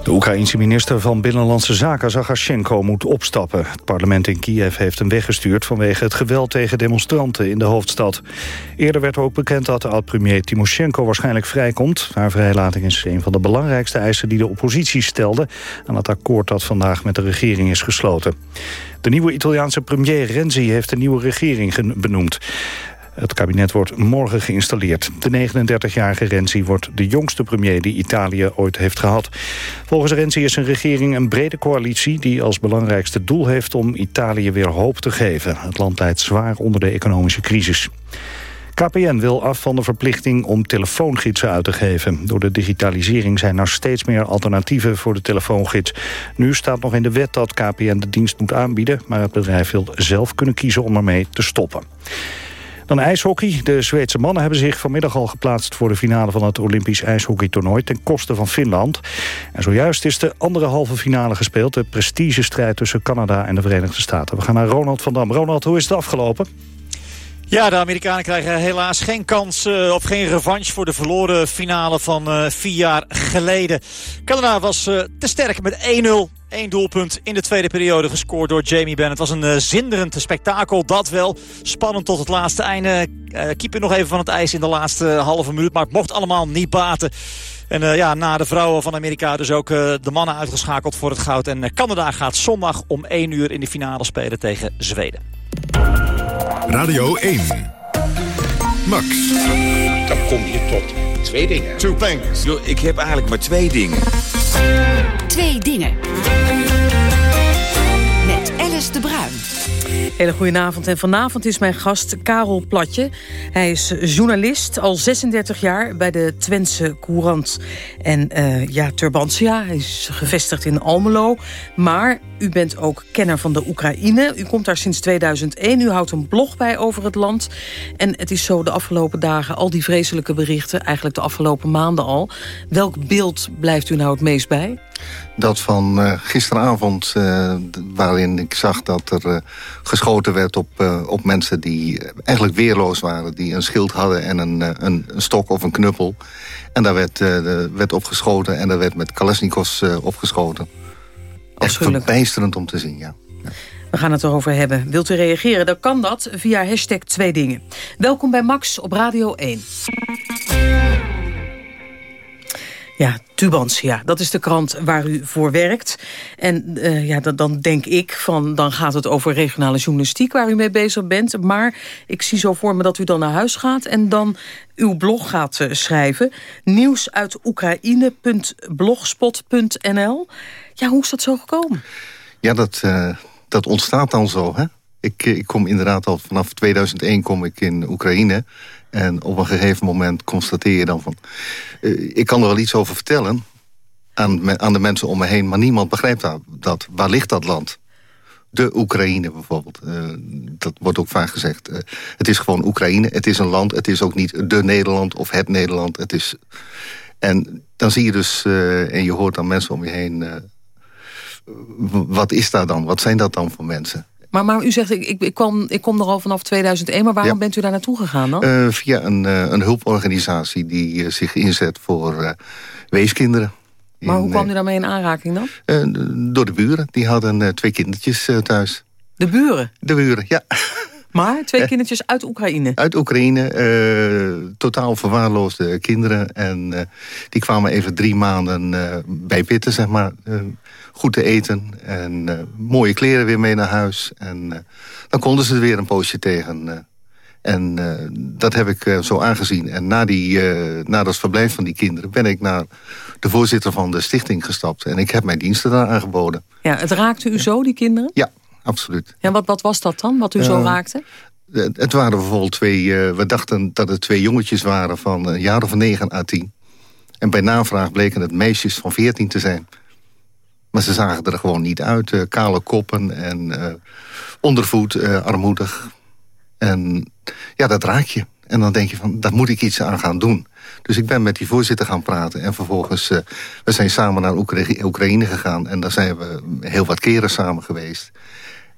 De Oekraïense minister van Binnenlandse Zaken, Zagashenko, moet opstappen. Het parlement in Kiev heeft hem weggestuurd vanwege het geweld tegen demonstranten in de hoofdstad. Eerder werd ook bekend dat de oud-premier Timoshenko waarschijnlijk vrijkomt. Haar vrijlating is een van de belangrijkste eisen die de oppositie stelde... aan het akkoord dat vandaag met de regering is gesloten. De nieuwe Italiaanse premier Renzi heeft een nieuwe regering benoemd. Het kabinet wordt morgen geïnstalleerd. De 39-jarige Renzi wordt de jongste premier die Italië ooit heeft gehad. Volgens Renzi is een regering een brede coalitie... die als belangrijkste doel heeft om Italië weer hoop te geven. Het land leidt zwaar onder de economische crisis. KPN wil af van de verplichting om telefoongidsen uit te geven. Door de digitalisering zijn er steeds meer alternatieven voor de telefoongids. Nu staat nog in de wet dat KPN de dienst moet aanbieden... maar het bedrijf wil zelf kunnen kiezen om ermee te stoppen. Dan ijshockey. De Zweedse mannen hebben zich vanmiddag al geplaatst... voor de finale van het Olympisch ijshockeytoernooi... ten koste van Finland. En zojuist is de andere halve finale gespeeld. De prestigestrijd tussen Canada en de Verenigde Staten. We gaan naar Ronald van Dam. Ronald, hoe is het afgelopen? Ja, de Amerikanen krijgen helaas geen kans uh, of geen revanche voor de verloren finale van uh, vier jaar geleden. Canada was uh, te sterk met 1-0. Eén doelpunt in de tweede periode gescoord door Jamie Benn. Het was een zinderend spektakel, dat wel. Spannend tot het laatste einde. keeper nog even van het ijs in de laatste halve minuut. Maar het mocht allemaal niet baten. En ja, na de vrouwen van Amerika dus ook de mannen uitgeschakeld voor het goud. En Canada gaat zondag om 1 uur in de finale spelen tegen Zweden. Radio 1. Max. Dan kom je tot twee dingen. Two things. Yo, ik heb eigenlijk maar twee dingen. Twee dingen. Met Alice de Bruin. Hele goedenavond en vanavond is mijn gast Karel Platje. Hij is journalist, al 36 jaar bij de Twentse Courant. En uh, ja, Turbantia, hij is gevestigd in Almelo. Maar u bent ook kenner van de Oekraïne. U komt daar sinds 2001. U houdt een blog bij over het land. En het is zo de afgelopen dagen, al die vreselijke berichten... eigenlijk de afgelopen maanden al. Welk beeld blijft u nou het meest bij? Dat van uh, gisteravond, uh, waarin ik zag dat er uh, geschoten werd op, op mensen die eigenlijk weerloos waren. Die een schild hadden en een, een, een stok of een knuppel. En daar werd, werd op geschoten en daar werd met Kalashnikovs opgeschoten. Echt verbijsterend om te zien, ja. We gaan het erover hebben. Wilt u reageren, dan kan dat via hashtag twee dingen. Welkom bij Max op Radio 1. Ja, Tubantia, dat is de krant waar u voor werkt. En uh, ja, dat, dan denk ik van, dan gaat het over regionale journalistiek... waar u mee bezig bent. Maar ik zie zo voor me dat u dan naar huis gaat... en dan uw blog gaat uh, schrijven. Nieuws uit Oekraïne.blogspot.nl. Ja, hoe is dat zo gekomen? Ja, dat, uh, dat ontstaat dan zo, hè? Ik, ik kom inderdaad al vanaf 2001 kom ik in Oekraïne... En op een gegeven moment constateer je dan van... Uh, ik kan er wel iets over vertellen aan, aan de mensen om me heen... maar niemand begrijpt dat. Waar ligt dat land? De Oekraïne bijvoorbeeld. Uh, dat wordt ook vaak gezegd. Uh, het is gewoon Oekraïne. Het is een land. Het is ook niet de Nederland of het Nederland. Het is... En dan zie je dus, en je hoort dan mensen om je heen... wat is daar dan? Wat zijn dat dan voor mensen? Maar, maar u zegt, ik, ik, kwam, ik kom er al vanaf 2001, maar waarom bent u daar naartoe gegaan dan? Uh, via een, uh, een hulporganisatie die uh, zich inzet voor weeskinderen. Maar in, hoe kwam u daarmee in aanraking dan? door de buren, die hadden twee kindertjes thuis. De buren? De buren, ja. Maar twee kindertjes uit Oekraïne? Uit Oekraïne, uh, totaal verwaarloosde kinderen. En uh, die kwamen even drie maanden uh, bij pitten, zeg maar goed te eten en uh, mooie kleren weer mee naar huis. En uh, dan konden ze er weer een poosje tegen. Uh, En dat heb ik zo aangezien. En na, die, na dat verblijf van die kinderen ben ik naar de voorzitter van de stichting gestapt. En ik heb mijn diensten daar aangeboden. Ja, het raakte u zo, die kinderen? Ja, absoluut. Ja, wat, wat was dat dan, wat u zo raakte? Het waren bijvoorbeeld twee... we dachten dat het twee jongetjes waren van een jaar of negen à tien. En bij navraag bleken het meisjes van veertien te zijn. Maar ze zagen er gewoon niet uit. kale koppen en ondervoed, armoedig. En ja, dat raak je. En dan denk je van, daar moet ik iets aan gaan doen. Dus ik ben met die voorzitter gaan praten. En vervolgens, uh, we zijn samen naar Oekraïne gegaan. En daar zijn we heel wat keren samen geweest.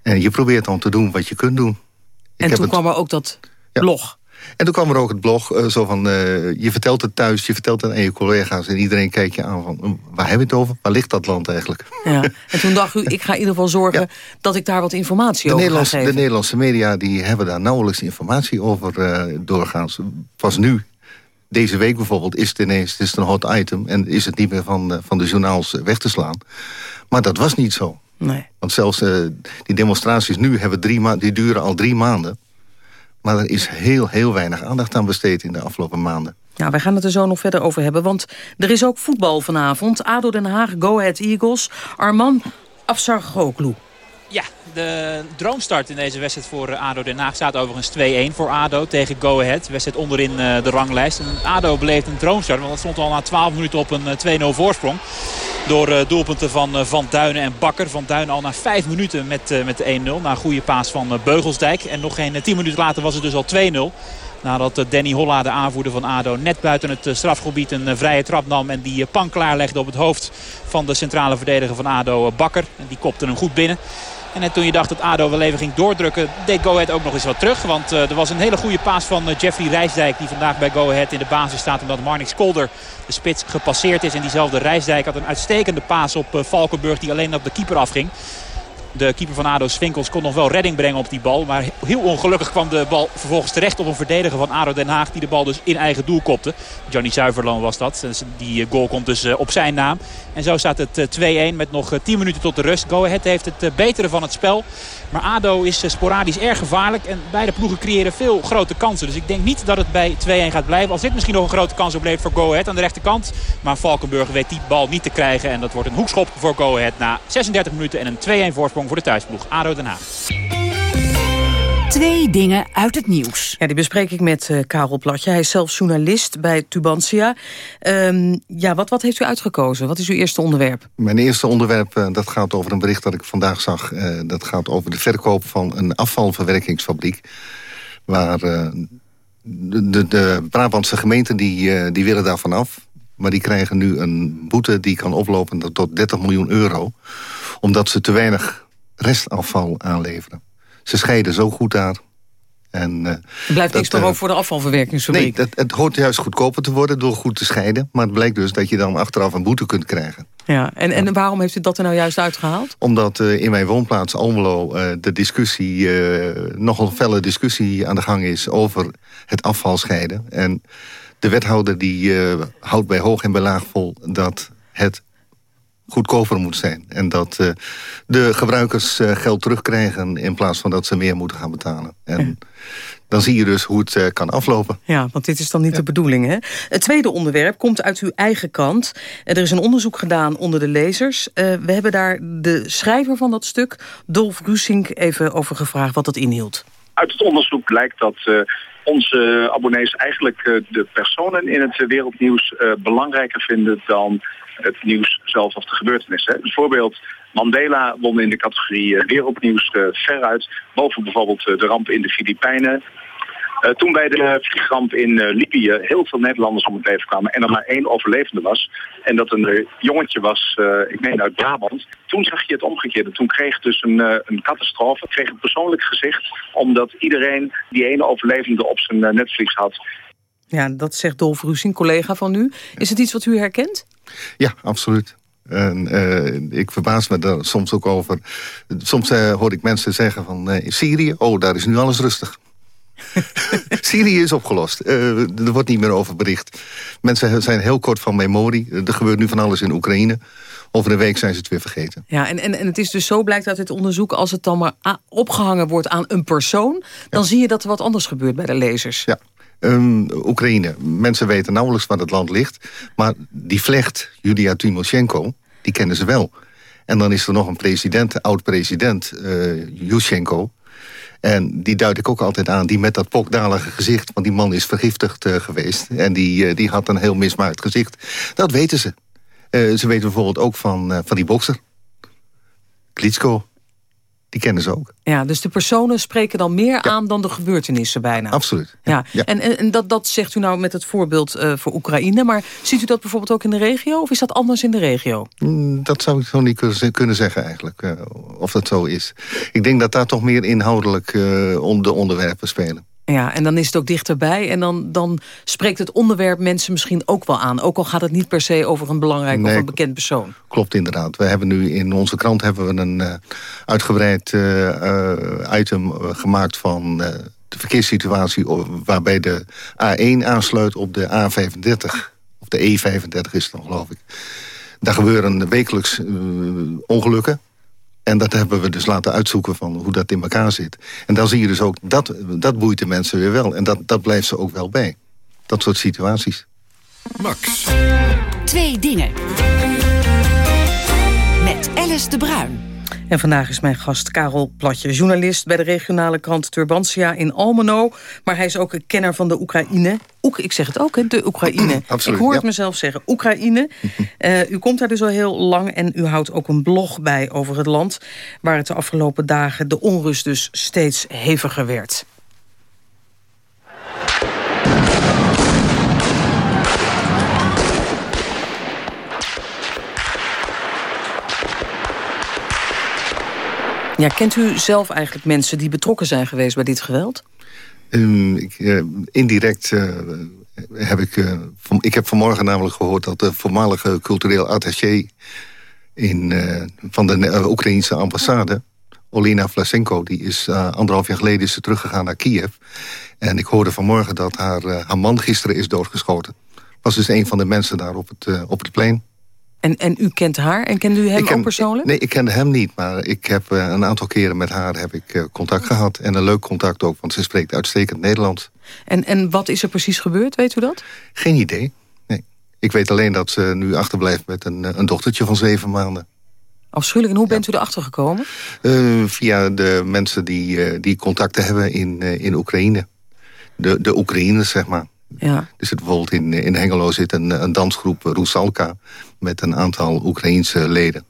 En je probeert dan te doen wat je kunt doen. Ik en toen kwam er ook dat blog. En toen kwam er ook het blog, uh, zo van, uh, je vertelt het thuis, je vertelt het aan je collega's... en iedereen kijkt je aan van, waar hebben we het over? Waar ligt dat land eigenlijk? Ja. En toen dacht u, ik ga in ieder geval zorgen dat ik daar wat informatie de over ga geven. De Nederlandse media die hebben daar nauwelijks informatie over uh, doorgaans. Pas nu, deze week bijvoorbeeld, is het ineens het is een hot item... en is het niet meer van, van de journaals weg te slaan. Maar dat was niet zo. Nee. Want zelfs die demonstraties nu hebben drie die duren al drie maanden... Maar er is heel, heel weinig aandacht aan besteed in de afgelopen maanden. Nou, wij gaan het er zo nog verder over hebben. Want er is ook voetbal vanavond. ADO Den Haag, Go Ahead Eagles. Arman Afsargoglu. Ja, de droomstart in deze wedstrijd voor eh, ADO Den Haag staat overigens 2-1 voor ADO tegen Go Ahead. Wedstrijd onderin eh, de ranglijst. En ADO beleeft een droomstart, want dat stond al na 12 minuten op een 2-0 eh, voorsprong. Door doelpunten van Van Duinen en Bakker. Van Duinen al na 5 minuten met, met de 1-0. Na een goede paas van Beugelsdijk. En nog geen 10 minuten later was het dus al 2-0. Nadat Danny Holla, de aanvoerder van ADO, net buiten het strafgebied een vrije trap nam. En die pan klaarlegde op het hoofd van de centrale verdediger van ADO, Bakker. En die kopte hem goed binnen. En toen je dacht dat ADO wel even ging doordrukken, deed Go Ahead ook nog eens wat terug. Want uh, er was een hele goede paas van uh, Jeffrey Rijsdijk die vandaag bij Go Ahead in de basis staat. Omdat Marnix Kolder de spits gepasseerd is. En diezelfde Rijsdijk had een uitstekende paas op uh, Valkenburg die alleen op de keeper afging. De keeper van ADO Swinkels kon nog wel redding brengen op die bal. Maar heel ongelukkig kwam de bal vervolgens terecht op een verdediger van ADO Den Haag. Die de bal dus in eigen doel kopte. Johnny Zuiverloon was dat. Die goal komt dus op zijn naam. En zo staat het 2-1 met nog 10 minuten tot de rust. Go Ahead heeft het betere van het spel. Maar ADO is sporadisch erg gevaarlijk. En beide ploegen creëren veel grote kansen. Dus ik denk niet dat het bij 2-1 gaat blijven. Als dit misschien nog een grote kans oplevert voor Go Ahead aan de rechterkant. Maar Valkenburg weet die bal niet te krijgen. En dat wordt een hoekschop voor Go Ahead na 36 minuten. En een 2-1 voorsprong voor de thuisploeg. ADO Den Haag. Twee dingen uit het nieuws. Ja, die bespreek ik met uh, Karel Platje. Hij is zelf journalist bij Tubantia. Um, ja, wat, wat heeft u uitgekozen? Wat is uw eerste onderwerp? Mijn eerste onderwerp uh, dat gaat over een bericht dat ik vandaag zag. Uh, dat gaat over de verkoop van een afvalverwerkingsfabriek. Waar de, de, de, Brabantse gemeenten die, die willen daarvan af. Maar die krijgen nu een boete die kan oplopen tot 30 miljoen euro. Omdat ze te weinig restafval aanleveren. Ze scheiden zo goed daar. En, uh, er blijft niks meer over voor de afvalverwerkingsfabriek. Nee, het hoort juist goedkoper te worden door goed te scheiden. Maar het blijkt dus dat je dan achteraf een boete kunt krijgen. Ja, en, en waarom heeft u dat er nou juist uitgehaald? Omdat uh, in mijn woonplaats Almelo uh, de discussie, nogal een felle discussie aan de gang is over het afval scheiden. En de wethouder die houdt bij hoog en bij laag vol dat het goedkoper moet zijn. En dat uh, de gebruikers uh, geld terugkrijgen in plaats van dat ze meer moeten gaan betalen. En dan zie je dus hoe het uh, kan aflopen. Ja, want dit is dan niet ja. de bedoeling. Hè? Het tweede onderwerp komt uit uw eigen kant. Er is een onderzoek gedaan onder de lezers. we hebben daar de schrijver van dat stuk, Dolf Rusink, even over gevraagd wat dat inhield. Uit het onderzoek blijkt dat onze abonnees eigenlijk de personen in het wereldnieuws belangrijker vinden dan het nieuws zelf of de gebeurtenissen. Bijvoorbeeld Mandela won in de categorie uh, wereldnieuws uh, veruit. Boven bijvoorbeeld uh, de ramp in de Filipijnen. toen bij de vliegramp in Libië heel veel Nederlanders om het leven kwamen en er maar één overlevende was. En dat een jongetje was, ik meen uit Brabant. Toen zag je het omgekeerde. Toen kreeg dus een, een catastrofe, kreeg een persoonlijk gezicht. Omdat iedereen die ene overlevende op zijn netvlies had. Ja, dat zegt Dolf Rusing, collega van u. Is het iets wat u herkent? Ja, absoluut. En, uh, ik verbaas me daar soms ook over. Soms uh, hoor ik mensen zeggen van uh, Syrië, oh, daar is nu alles rustig. Syrië is opgelost. er wordt niet meer over bericht. Mensen zijn heel kort van memorie. Er gebeurt nu van alles in Oekraïne. over een week zijn ze het weer vergeten. Ja, en, en, en het is dus zo blijkt uit het onderzoek... als het dan maar opgehangen wordt aan een persoon... dan zie je dat er wat anders gebeurt bij de lezers. Ja. Um, Oekraïne. Mensen weten nauwelijks waar het land ligt. Maar die vlecht, Julia Tymoshenko, die kennen ze wel. En dan is er nog een president, oud-president, uh, Yushchenko. En die duid ik ook altijd aan, die met dat pokdalige gezicht... want die man is vergiftigd uh, geweest. En die, uh, die had een heel mismaakt gezicht. Dat weten ze. Ze weten bijvoorbeeld ook van, van die bokser. Klitschko. Die kennen ze ook. Ja, dus de personen spreken dan meer aan dan de gebeurtenissen bijna. Absoluut. Ja. ja. En, en, en, dat, dat zegt u nou met het voorbeeld uh, voor Oekraïne. Maar ziet u dat bijvoorbeeld ook in de regio? Of is dat anders in de regio? Mm, dat zou ik zo niet kunnen zeggen eigenlijk. Uh, of dat zo is. Ik denk dat daar toch meer inhoudelijk uh, de onderwerpen spelen. Ja, en dan is het ook dichterbij. En dan, dan spreekt het onderwerp mensen misschien ook wel aan. Ook al gaat het niet per se over een belangrijk nee, of een bekend persoon. Klopt inderdaad. We hebben nu in onze krant hebben we een uh, uitgebreid uh, item gemaakt van de verkeerssituatie... waarbij de A1 aansluit op de A35. Of de E35 is het dan geloof ik. Daar gebeuren wekelijks ongelukken. En dat hebben we dus laten uitzoeken van hoe dat in elkaar zit. En dan zie je dus ook, dat, dat boeit de mensen weer wel. En dat, dat blijft ze ook wel bij. Dat soort situaties. Max. Twee dingen. Met Alice de Bruin. En vandaag is mijn gast Karel Platje, journalist bij de regionale krant Turbantia in Almelo. Maar hij is ook een kenner van de Oekraïne. Oek ik zeg het ook, hè, de Oekraïne. Absoluut, ik hoor ja. het mezelf zeggen, Oekraïne. Uh, u komt daar dus al heel lang en u houdt ook een blog bij over het land... waar het de afgelopen dagen de onrust dus steeds heviger werd. Ja, kent u zelf eigenlijk mensen die betrokken zijn geweest bij dit geweld? Um, ik, uh, indirect uh, heb ik... Uh, van, ik heb vanmorgen namelijk gehoord dat de voormalige cultureel attaché... In, van de Oekraïnse ambassade, Olena Vlasenko... die is anderhalf jaar geleden is teruggegaan naar Kiev. En ik hoorde vanmorgen dat haar, haar man gisteren is doodgeschoten. Was dus een van de mensen daar op het, op het plein. En, en u kent haar? En kende u hem ken, ook persoonlijk? Nee, ik kende hem niet. Maar ik heb uh, een aantal keren met haar heb ik, uh, contact gehad. En een leuk contact ook, want ze spreekt uitstekend Nederlands. En, en wat is er precies gebeurd, weet u dat? Geen idee, nee. Ik weet alleen dat ze nu achterblijft met een, een dochtertje van zeven maanden. Afschuwelijk. En hoe bent ja. u erachter gekomen? Uh, via de mensen die, die contacten hebben in, in Oekraïne. De, de Oekraïners, zeg maar. Ja. Er zit bijvoorbeeld in, in Hengelo zit een, een dansgroep Rusalka... met een aantal Oekraïense leden.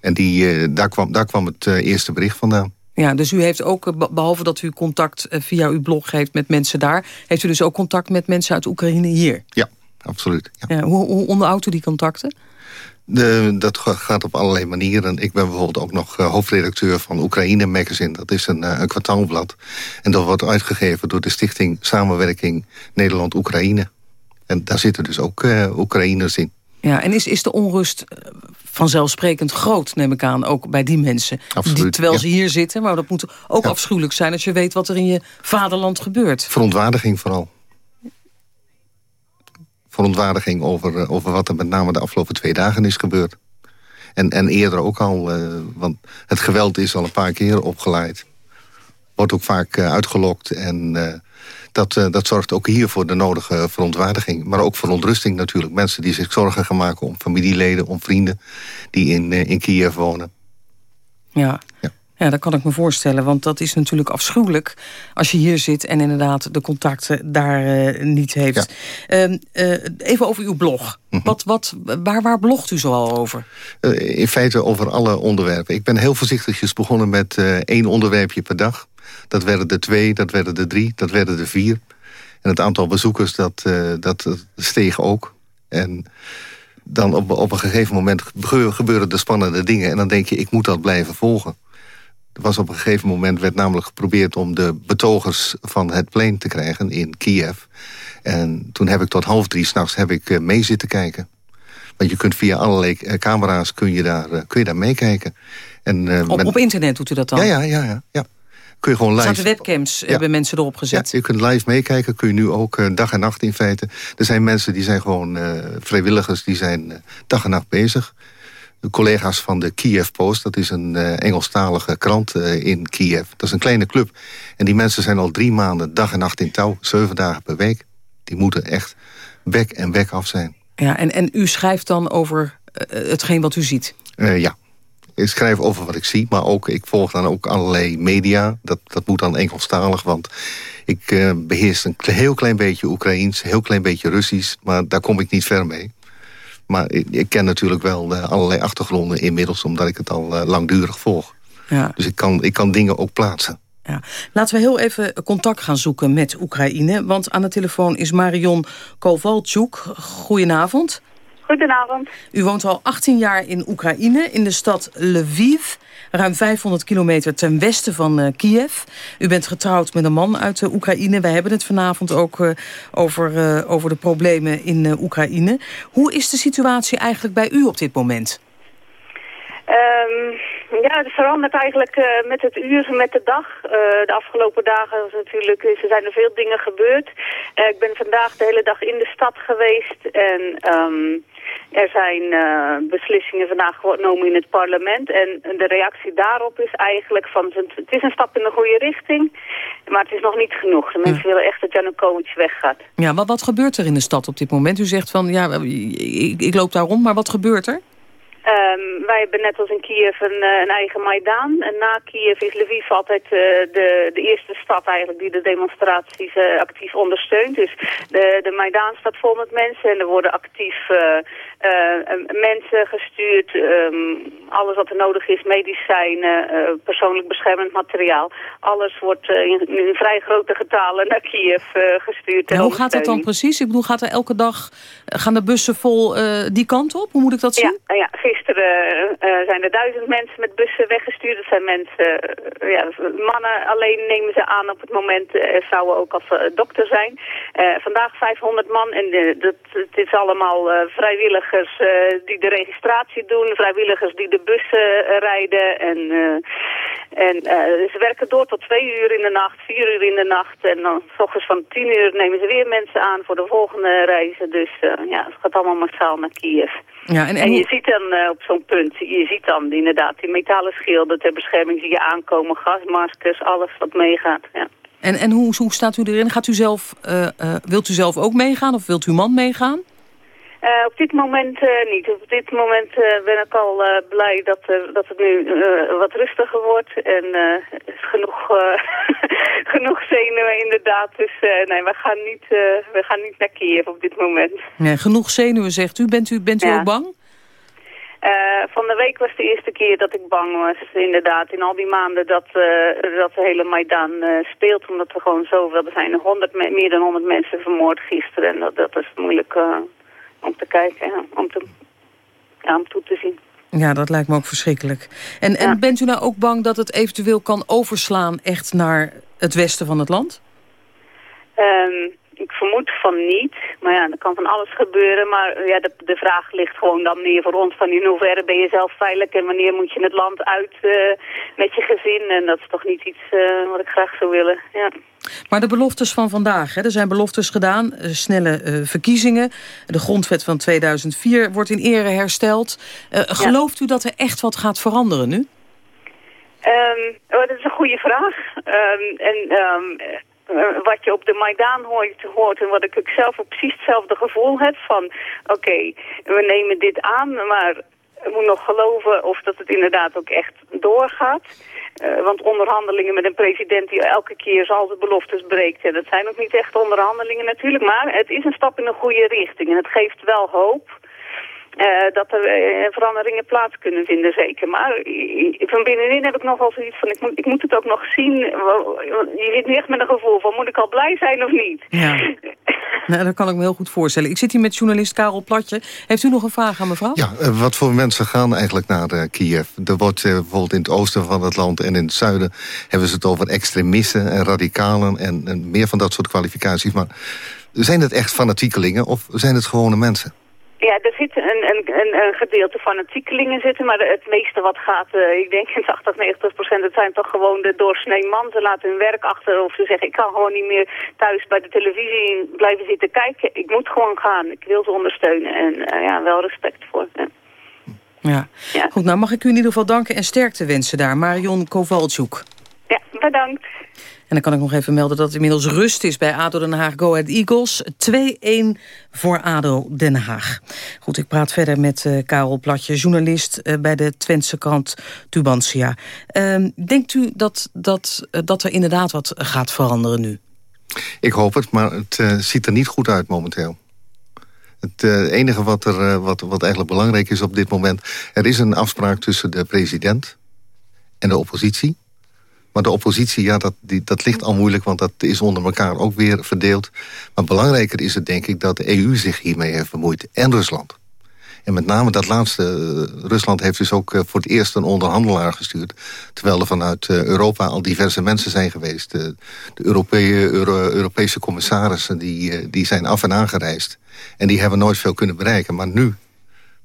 En die, daar, kwam, daar kwam het eerste bericht vandaan. Ja, dus u heeft ook, behalve dat u contact via uw blog heeft met mensen daar... heeft u dus ook contact met mensen uit Oekraïne hier? Ja, absoluut. Ja. Ja, hoe, hoe onderhoudt u die contacten? De, dat gaat op allerlei manieren. Ik ben bijvoorbeeld ook nog uh, hoofdredacteur van Oekraïne Magazine. Dat is een, uh, een kwartaalblad. En dat wordt uitgegeven door de stichting Samenwerking Nederland-Oekraïne. En daar zitten dus ook uh, Oekraïners in. Ja, en is, is de onrust vanzelfsprekend groot, neem ik aan, ook bij die mensen? Absoluut, die, terwijl ja. ze hier zitten, maar dat moet ook Ja. afschuwelijk zijn... als je weet wat er in je vaderland gebeurt. Verontwaardiging vooral. Verontwaardiging over, eh, over wat er met name de afgelopen twee dagen is gebeurd. En, en eerder ook al, eh, want het geweld is al een paar keer opgeleid. Wordt ook vaak eh, uitgelokt en dat, dat zorgt ook hier voor de nodige verontwaardiging. Maar ook verontrusting natuurlijk. Mensen die zich zorgen gaan maken om familieleden, om vrienden... die in, in Kiev wonen. Ja. ja. Dat kan ik me voorstellen. Want dat is natuurlijk afschuwelijk als je hier zit... en inderdaad de contacten daar eh, niet heeft. Ehm, eh, even over uw blog. wat, wat, waar, waar blogt u zoal over? Eh, in feite over alle onderwerpen. Ik ben heel voorzichtigjes begonnen met één onderwerpje per dag. Dat werden er twee, dat werden er drie, dat werden er vier. En het aantal bezoekers, dat, dat steeg ook. En dan op, op een gegeven moment gebeuren, gebeuren er spannende dingen... en dan denk je, ik moet dat blijven volgen. Er was op een gegeven moment werd namelijk geprobeerd... om de betogers van het plein te krijgen in Kiev. En toen heb ik tot half drie s'nachts heb ik eh, mee zitten kijken. Want je kunt via allerlei eh, camera's kun je daar, eh, kun je daar meekijken. En, Op, op internet doet u dat dan? ja, ja, ja, ja, ja. Kun je gewoon live... zaten webcams, Ja. hebben mensen erop gezet. Ja, je kunt live meekijken, kun je nu ook dag en nacht in feite. Er zijn mensen die zijn gewoon vrijwilligers, die zijn dag en nacht bezig. De collega's van de Kiev Post. Dat is een uh, Engelstalige krant uh, in Kiev. Dat is een kleine club. En die mensen zijn al drie maanden dag en nacht in touw. Zeven dagen per week. Die moeten echt bek en bek af zijn. Ja, en, en u schrijft dan over uh, hetgeen wat u ziet? ja. Ik schrijf over wat ik zie, maar ook, ik volg dan ook allerlei media. Dat, dat moet dan Engelstalig, want ik beheers een heel klein beetje Oekraïens... heel klein beetje Russisch, maar daar kom ik niet ver mee. Maar ik, ik ken natuurlijk wel uh, allerlei achtergronden inmiddels... omdat ik het al uh, langdurig volg. Ja. Dus ik kan, ik kan dingen ook plaatsen. Ja. Laten we heel even contact gaan zoeken met Oekraïne. Want aan de telefoon is Marion Kovalchuk. Goedenavond. Goedenavond. U woont al 18 jaar in Oekraïne, in de stad Lviv. Ruim 500 kilometer ten westen van uh, Kiev. U bent getrouwd met een man uit uh, Oekraïne. Wij hebben het vanavond ook uh, over, over de problemen in Oekraïne. Hoe is de situatie eigenlijk bij u op dit moment? Um, ja, het verandert eigenlijk uh, met het uur, met de dag. Uh, de afgelopen dagen is natuurlijk, er zijn er veel dingen gebeurd. Uh, ik ben vandaag de hele dag in de stad geweest en um, er zijn beslissingen vandaag genomen in het parlement. En de reactie daarop is eigenlijk van, het is een stap in de goede richting, maar het is nog niet genoeg. De mensen ja. willen echt dat Janukovic weggaat. Ja, wat, wat gebeurt er in de stad op dit moment? U zegt van, ja, ik, ik loop daar rond, maar wat gebeurt er? Um, wij hebben net als in Kiev een, een eigen Maidan. En na Kiev is Lviv altijd uh, de, de eerste stad eigenlijk die de demonstraties uh, actief ondersteunt. Dus de, de Maidan staat vol met mensen en er worden actief mensen gestuurd. Um, alles wat er nodig is, medicijnen, persoonlijk beschermend materiaal. Alles wordt in, in, vrij grote getalen naar Kiev gestuurd. En hoe gaat dat dan precies? Ik bedoel, gaat er elke dag, gaan de bussen vol die kant op? Hoe moet ik dat zien? Ja, ja gisteren zijn er duizend mensen met bussen weggestuurd. Dat zijn mensen, ja, mannen alleen nemen ze aan op het moment, uh, vrouwen ook als dokter zijn. vandaag 500 man en dat, het is allemaal vrijwilligers die de registratie doen, vrijwilligers die de bussen rijden. En, en ze werken door tot twee uur in de nacht, vier uur in de nacht. En dan s ochtends van tien uur nemen ze weer mensen aan voor de volgende reizen. Dus ja, het gaat allemaal massaal naar Kiev. Ja, en, en, en je ziet dan op zo'n punt, je ziet dan inderdaad die metalen schilden ter bescherming zie je aankomen, gasmaskers, alles wat meegaat. Ja. En, en hoe, hoe staat u erin? Gaat u zelf, uh, uh, wilt u zelf ook meegaan of wilt uw man meegaan? Uh, op dit moment uh, niet. Op dit moment uh, ben ik al blij dat, dat het nu wat rustiger wordt. En is genoeg, genoeg zenuwen inderdaad. Dus nee, we gaan, niet, we gaan niet naar Kiev op dit moment. Nee, genoeg zenuwen zegt u. Bent u, bent u ja. ook bang? van de week was de eerste keer dat ik bang was, inderdaad. In al die maanden dat, dat de hele Maidan speelt. Omdat er gewoon zoveel, er zijn 100, meer dan 100 mensen vermoord gisteren. En dat, dat is moeilijk om te kijken, ja, om, te, ja, om toe te zien. Ja, dat lijkt me ook verschrikkelijk. En, ja. en bent u nou ook bang dat het eventueel kan overslaan echt naar het westen van het land? Um, ik vermoed van niet. Maar ja, er kan van alles gebeuren. Maar ja, de, de vraag ligt gewoon dan meer voor ons van in hoeverre ben je zelf veilig en wanneer moet je het land uit uh, met je gezin. En dat is toch niet iets uh, wat ik graag zou willen. Ja. Maar de beloftes van vandaag, hè? er zijn beloftes gedaan, uh, snelle verkiezingen. De grondwet van 2004 wordt in ere hersteld. Ja. Gelooft u dat er echt wat gaat veranderen nu? Um, oh, dat is een goede vraag. Um, en um, wat je op de Maidan hoort, hoort en wat ik ook zelf op precies hetzelfde gevoel heb van... oké, we nemen dit aan, maar we moeten nog geloven of dat het inderdaad ook echt doorgaat. Uh, want onderhandelingen met een president die elke keer zal de beloftes breekt... Ja, dat zijn ook niet echt onderhandelingen natuurlijk, maar het is een stap in een goede richting. En het geeft wel hoop... Uh, dat er uh, veranderingen plaats kunnen vinden, zeker. Maar van binnenin heb ik nogal zoiets van, ik moet, ik moet het ook nog zien. Je zit niet echt met een gevoel van, moet ik al blij zijn of niet? Ja, nou, dat kan ik me heel goed voorstellen. Ik zit hier met journalist Karel Platje. Heeft u nog een vraag aan mevrouw? Ja, uh, wat voor mensen gaan eigenlijk naar Kiev? Er wordt uh, bijvoorbeeld in het oosten van het land en in het zuiden... hebben ze het over extremisten en radicalen en, en meer van dat soort kwalificaties. Maar zijn het echt fanatiekelingen of zijn het gewone mensen? Ja, er zit een, een, een, een gedeelte fanatiekelingen zitten, maar het meeste wat gaat, uh, ik denk in 80, 90 procent, het zijn toch gewoon de doorsnee man. Ze laten hun werk achter of ze zeggen, ik kan gewoon niet meer thuis bij de televisie blijven zitten kijken. Ik moet gewoon gaan, ik wil ze ondersteunen en uh, ja, wel respect voor. Ja. Ja. Goed, nou mag ik u in ieder geval danken en sterkte wensen daar. Marion Kowalczuk. Ja, bedankt. En dan kan ik nog even melden dat het inmiddels rust is bij ADO Den Haag Go Ahead Eagles. 2-1 voor ADO Den Haag. Goed, ik praat verder met uh, Karel Platje, journalist uh, bij de Twentse krant Tubantia. Uh, denkt u dat, dat, uh, dat er inderdaad wat gaat veranderen nu? Ik hoop het, maar het ziet er niet goed uit momenteel. Het enige wat, er, wat, wat eigenlijk belangrijk is op dit moment... er is een afspraak tussen de president en de oppositie... Maar de oppositie, ja, dat, die, dat ligt al moeilijk... want dat is onder elkaar ook weer verdeeld. Maar belangrijker is het, denk ik, dat de EU zich hiermee heeft bemoeid. En Rusland. En met name dat laatste, uh, Rusland heeft dus ook uh, voor het eerst een onderhandelaar gestuurd. Terwijl er vanuit uh, Europa al diverse mensen zijn geweest. de Europese commissarissen die, die zijn af en aangereisd. En die hebben nooit veel kunnen bereiken. Maar nu,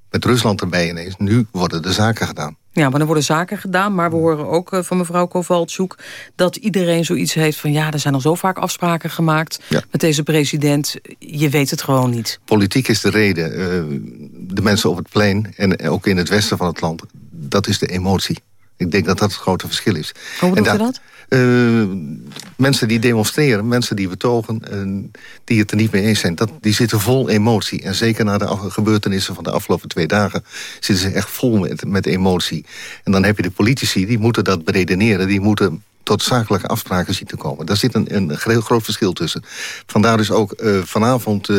met Rusland erbij ineens, nu worden de zaken gedaan. Ja, maar er worden zaken gedaan. Maar we horen ook uh, van mevrouw Kovalchuk... dat iedereen zoiets heeft van... ja, er zijn al zo vaak afspraken gemaakt ja. met deze president. Je weet het gewoon niet. Politiek is de reden. Uh, de mensen op het plein en ook in het westen van het land... dat is de emotie. Ik denk dat dat het grote verschil is. Hoe bedoelt u dat? Uh, mensen die demonstreren, mensen die betogen, uh, die het er niet mee eens zijn... Dat, die zitten vol emotie. En zeker na de gebeurtenissen van de afgelopen twee dagen... zitten ze echt vol met, emotie. En dan heb je de politici, die moeten dat beredeneren. Die moeten tot zakelijke afspraken zien te komen. Daar zit een, een heel groot verschil tussen. Vandaar dus ook uh, vanavond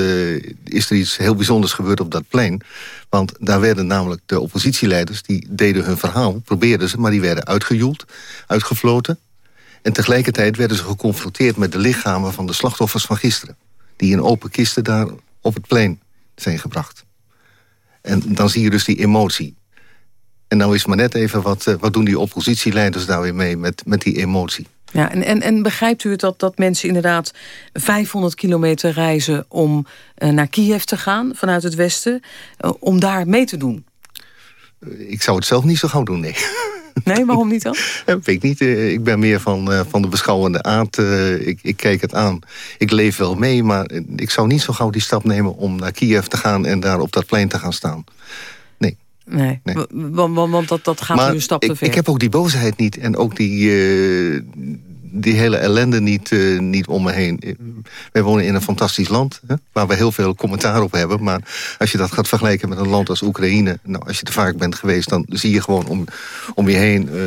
is er iets heel bijzonders gebeurd op dat plein. Want daar werden namelijk de oppositieleiders... die deden hun verhaal, probeerden ze... maar die werden uitgejoeld, uitgefloten. En tegelijkertijd werden ze geconfronteerd met de lichamen van de slachtoffers van gisteren. Die in open kisten daar op het plein zijn gebracht. En dan zie je dus die emotie. En nou is maar net even, wat, uh, wat doen die oppositieleiders daar weer mee met, met die emotie? Ja, en, en, en begrijpt u het dat, dat mensen inderdaad 500 kilometer reizen... om uh, naar Kiev te gaan vanuit het westen, uh, om daar mee te doen? Ik zou het zelf niet zo gauw doen, nee. Nee, waarom niet dan? Weet ik niet. Ik ben meer van, uh, van de beschouwende aard. Uh, ik, ik kijk het aan. Ik leef wel mee, maar ik zou niet zo gauw die stap nemen... om naar Kiev te gaan en daar op dat plein te gaan staan. Nee. Nee. Want, want dat, dat gaat maar nu een stap te ik, ver. Ik heb ook die boosheid niet en ook die, uh, die hele ellende niet, uh, niet om me heen. Wij wonen in een fantastisch land, hè, waar we heel veel commentaar op hebben. Maar als je dat gaat vergelijken met een land als Oekraïne... Nou, als je te vaak bent geweest, dan zie je gewoon om, om je heen... Uh,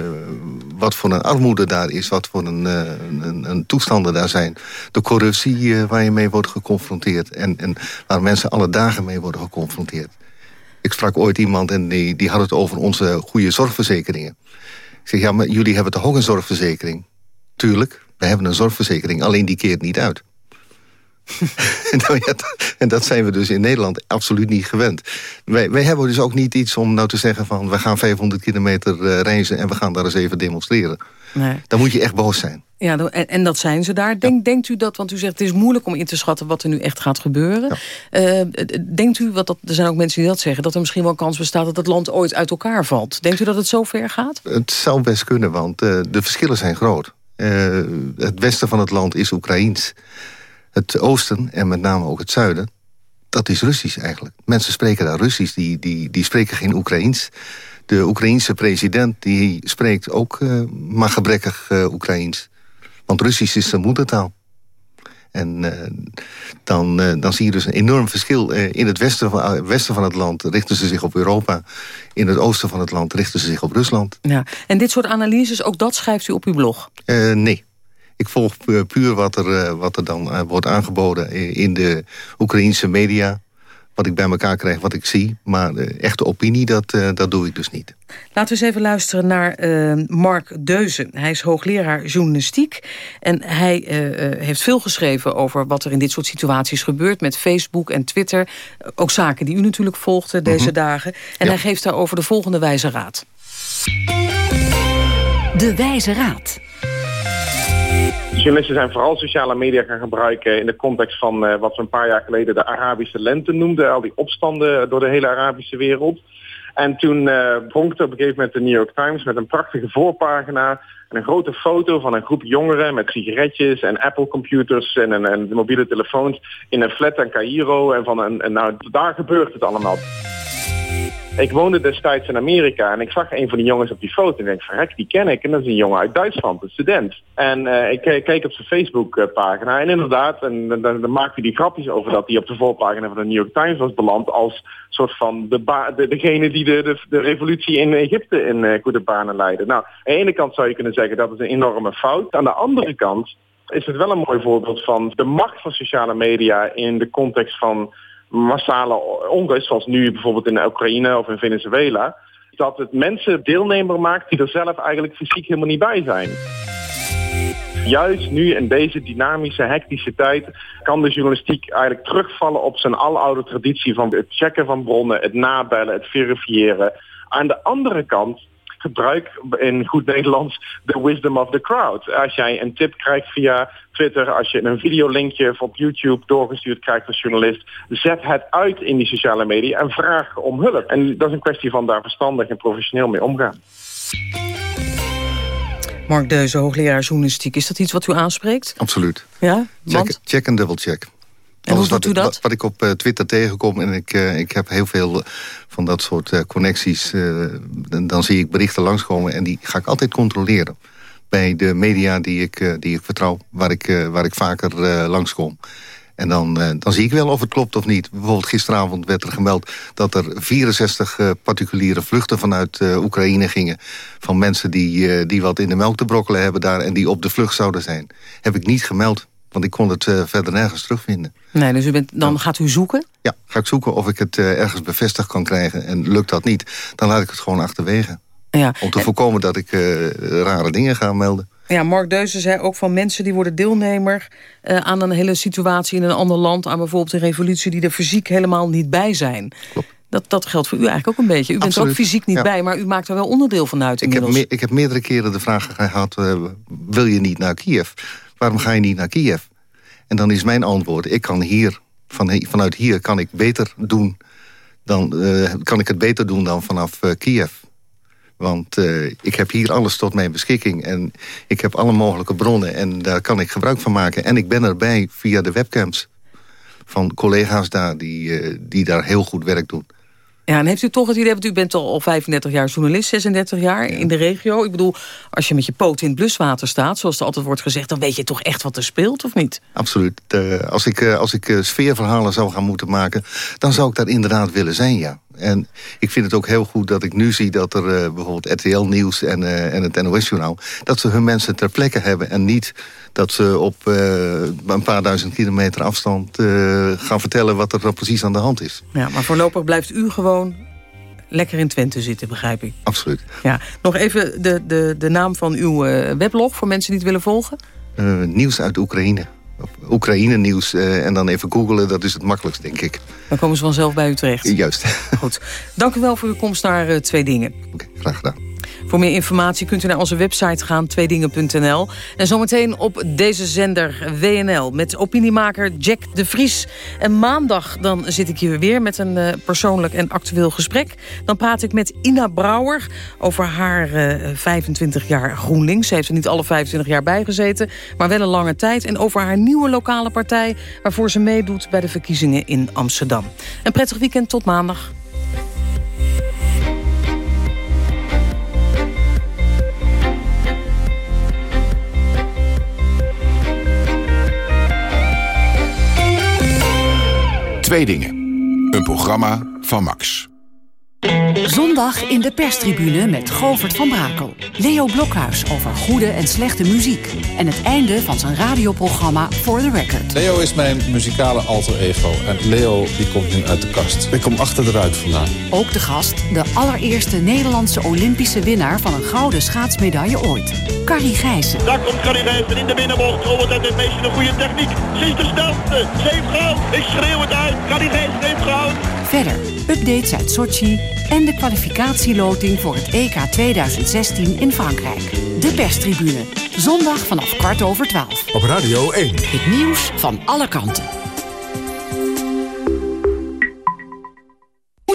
wat voor een armoede daar is, wat voor een, een, een toestanden daar zijn. De corruptie waar je mee wordt geconfronteerd... En, en waar mensen alle dagen mee worden geconfronteerd. Ik sprak ooit iemand en die, die had het over onze goede zorgverzekeringen. Ik zeg, ja, maar jullie hebben toch ook een zorgverzekering? Tuurlijk, we hebben een zorgverzekering, alleen die keert niet uit. nou ja, en dat zijn we dus in Nederland absoluut niet gewend. Wij, wij hebben dus ook niet iets om nou te zeggen van... we gaan 500 kilometer uh, reizen en we gaan daar eens even demonstreren. Nee. Dan moet je echt boos zijn. Ja, en, en dat zijn ze daar. Denk, ja. Denkt u dat, want u zegt het is moeilijk om in te schatten... wat er nu echt gaat gebeuren. Ja. Uh, denkt u, wat dat, er zijn ook mensen die dat zeggen... dat er misschien wel kans bestaat dat het land ooit uit elkaar valt. Denkt u dat het zo ver gaat? Het zou best kunnen, want uh, de verschillen zijn groot. Uh, het westen van het land is Oekraïens. Het oosten, en met name ook het zuiden... dat is Russisch eigenlijk. Mensen spreken daar Russisch, die, die, die spreken geen Oekraïens. De Oekraïense president die spreekt ook uh, maar gebrekkig uh, Oekraïens. Want Russisch is zijn moedertaal. En uh, dan, uh, dan zie je dus een enorm verschil. Uh, in het westen van, westen van het land richten ze zich op Europa. In het oosten van het land richten ze zich op Rusland. Ja. En dit soort analyses, ook dat schrijft u op uw blog? nee. Ik volg puur wat er, wat er dan wordt aangeboden in de Oekraïense media wat ik bij elkaar krijg, wat ik zie. Maar uh, echte opinie, dat, uh, dat doe ik dus niet. Laten we eens even luisteren naar uh, Mark Deuzen. Hij is hoogleraar journalistiek. En hij heeft veel geschreven over wat er in dit soort situaties gebeurt... met Facebook en Twitter. Ook zaken die u natuurlijk volgde deze mm -hmm. dagen. En ja. hij geeft daarover de volgende wijze raad. De wijze raad. Journalisten zijn vooral sociale media gaan gebruiken in de context van uh, wat we een paar jaar geleden de Arabische lente noemden. Al die opstanden door de hele Arabische wereld. En toen uh, pronkte op een gegeven moment de New York Times met een prachtige voorpagina en een grote foto van een groep jongeren met sigaretjes en Apple computers en, en, en mobiele telefoons in een flat in Cairo. En van een, en nou, daar gebeurt het allemaal. Ik woonde destijds in Amerika en ik zag een van die jongens op die foto en ik denk, verrek, die ken ik. En dat is een jongen uit Duitsland, een student. En uh, ik keek op zijn Facebook-pagina en inderdaad, en dan, maakte hij grapjes over dat hij op de voorpagina van de New York Times was beland als soort van de de, degene die de, de, revolutie in Egypte in uh, goede banen leidde. Nou, aan de ene kant zou je kunnen zeggen dat is een enorme fout. Aan de andere kant is het wel een mooi voorbeeld van de macht van sociale media in de context van massale onrust, zoals nu bijvoorbeeld in Oekraïne of in Venezuela, dat het mensen deelnemer maakt die er zelf eigenlijk fysiek helemaal niet bij zijn. Juist nu in deze dynamische, hectische tijd kan de journalistiek eigenlijk terugvallen op zijn aloude traditie van het checken van bronnen, het nabellen, het verifiëren. Aan de andere kant gebruik in goed Nederlands de wisdom of the crowd. Als jij een tip krijgt via Twitter, als je een videolinkje op YouTube doorgestuurd krijgt als journalist, zet het uit in die sociale media en vraag om hulp. En dat is een kwestie van daar verstandig en professioneel mee omgaan. Mark Deuze, hoogleraar journalistiek. Is dat iets wat u aanspreekt? Absoluut. Ja? Check, check en double check. En hoe doet u dat? Wat, ik op uh, Twitter tegenkom, en ik, uh, ik heb heel veel van dat soort connecties... Dan, dan, zie ik berichten langskomen en die ga ik altijd controleren. Bij de media die ik, die ik vertrouw, waar ik, waar ik vaker langskom. En dan, dan zie ik wel of het klopt of niet. Bijvoorbeeld gisteravond werd er gemeld dat er 64 particuliere vluchten vanuit Oekraïne gingen. Van mensen die, die wat in de melk te brokkelen hebben daar en die op de vlucht zouden zijn. Heb ik niet gemeld. Want ik kon het uh, verder nergens terugvinden. Nee, dus u bent, dan gaat u zoeken? Ja, ga ik zoeken of ik het uh, ergens bevestigd kan krijgen. En lukt dat niet, dan laat ik het gewoon achterwege. Ja. Om te voorkomen dat ik uh, rare dingen ga melden. Ja, Mark Deuze zei ook van mensen die worden deelnemer... aan een hele situatie in een ander land... aan bijvoorbeeld een revolutie die er fysiek helemaal niet bij zijn. Klopt. Dat, dat geldt voor u eigenlijk ook een beetje. U bent er ook fysiek niet ja. bij, maar u maakt er wel onderdeel van uit ik heb, me ik heb meerdere keren de vraag gehad... wil je niet naar Kiev? Waarom ga je niet naar Kiev? En dan is mijn antwoord, ik kan hier, van, vanuit hier kan ik beter doen dan, uh, kan ik het beter doen dan vanaf uh, Kiev. Want uh, ik heb hier alles tot mijn beschikking. En ik heb alle mogelijke bronnen en daar kan ik gebruik van maken. En ik ben erbij via de webcams van collega's daar die, die daar heel goed werk doen. Ja, en heeft u toch het idee, want u bent al 35 jaar journalist, 36 jaar in de regio. Ik bedoel, als je met je poot in het bluswater staat, zoals er altijd wordt gezegd... dan weet je toch echt wat er speelt, of niet? Absoluut. Uh, als ik, uh, als ik uh, sfeerverhalen zou gaan moeten maken, dan zou ik daar inderdaad willen zijn, ja. En ik vind het ook heel goed dat ik nu zie dat er bijvoorbeeld RTL Nieuws en, en het NOS-journaal... dat ze hun mensen ter plekke hebben en niet dat ze op uh, een paar duizend kilometer afstand gaan vertellen wat er dan precies aan de hand is. Ja, maar voorlopig blijft u gewoon lekker in Twente zitten, begrijp ik. Absoluut. Ja, nog even de, de, de naam van uw weblog voor mensen die het willen volgen. nieuws uit Oekraïne. Oekraïne nieuws en dan even googelen, dat is het makkelijkst, denk ik. Dan komen ze vanzelf bij u terecht. Juist. Goed. Dank u wel voor uw komst naar Twee Dingen. Oké, okay, graag gedaan. Voor meer informatie kunt u naar onze website gaan, tweedingen.nl. En zometeen op deze zender WNL met opiniemaker Jack de Vries. En maandag dan zit ik hier weer met een uh, persoonlijk en actueel gesprek. Dan praat ik met Ina Brouwer over haar uh, 25 jaar GroenLinks. Ze heeft er niet alle 25 jaar bij gezeten, maar wel een lange tijd. En over haar nieuwe lokale partij waarvoor ze meedoet bij de verkiezingen in Amsterdam. Een prettig weekend, tot maandag. Twee dingen. Een programma van Max. Zondag in de perstribune met Govert van Brakel. Leo Blokhuis over goede en slechte muziek. En het einde van zijn radioprogramma For the Record. Leo is mijn muzikale alter ego. En Leo die komt nu uit de kast. Ik kom achter de ruit vandaan. Ook de gast, de allereerste Nederlandse Olympische winnaar... van een gouden schaatsmedaille ooit. Carrie Gijssen. Daar komt Carrie Gijssen in de binnenbocht. Oh, wat heeft dit meisje een goede techniek. Ze is de snelste. Ze heeft goud. Ik schreeuw het uit. Carrie Gijssen heeft goud. Verder, updates uit Sochi en de kwalificatieloting voor het EK 2016 in Frankrijk. De perstribune. Zondag vanaf kwart over twaalf. Op Radio 1. Het nieuws van alle kanten.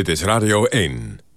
Dit is Radio 1.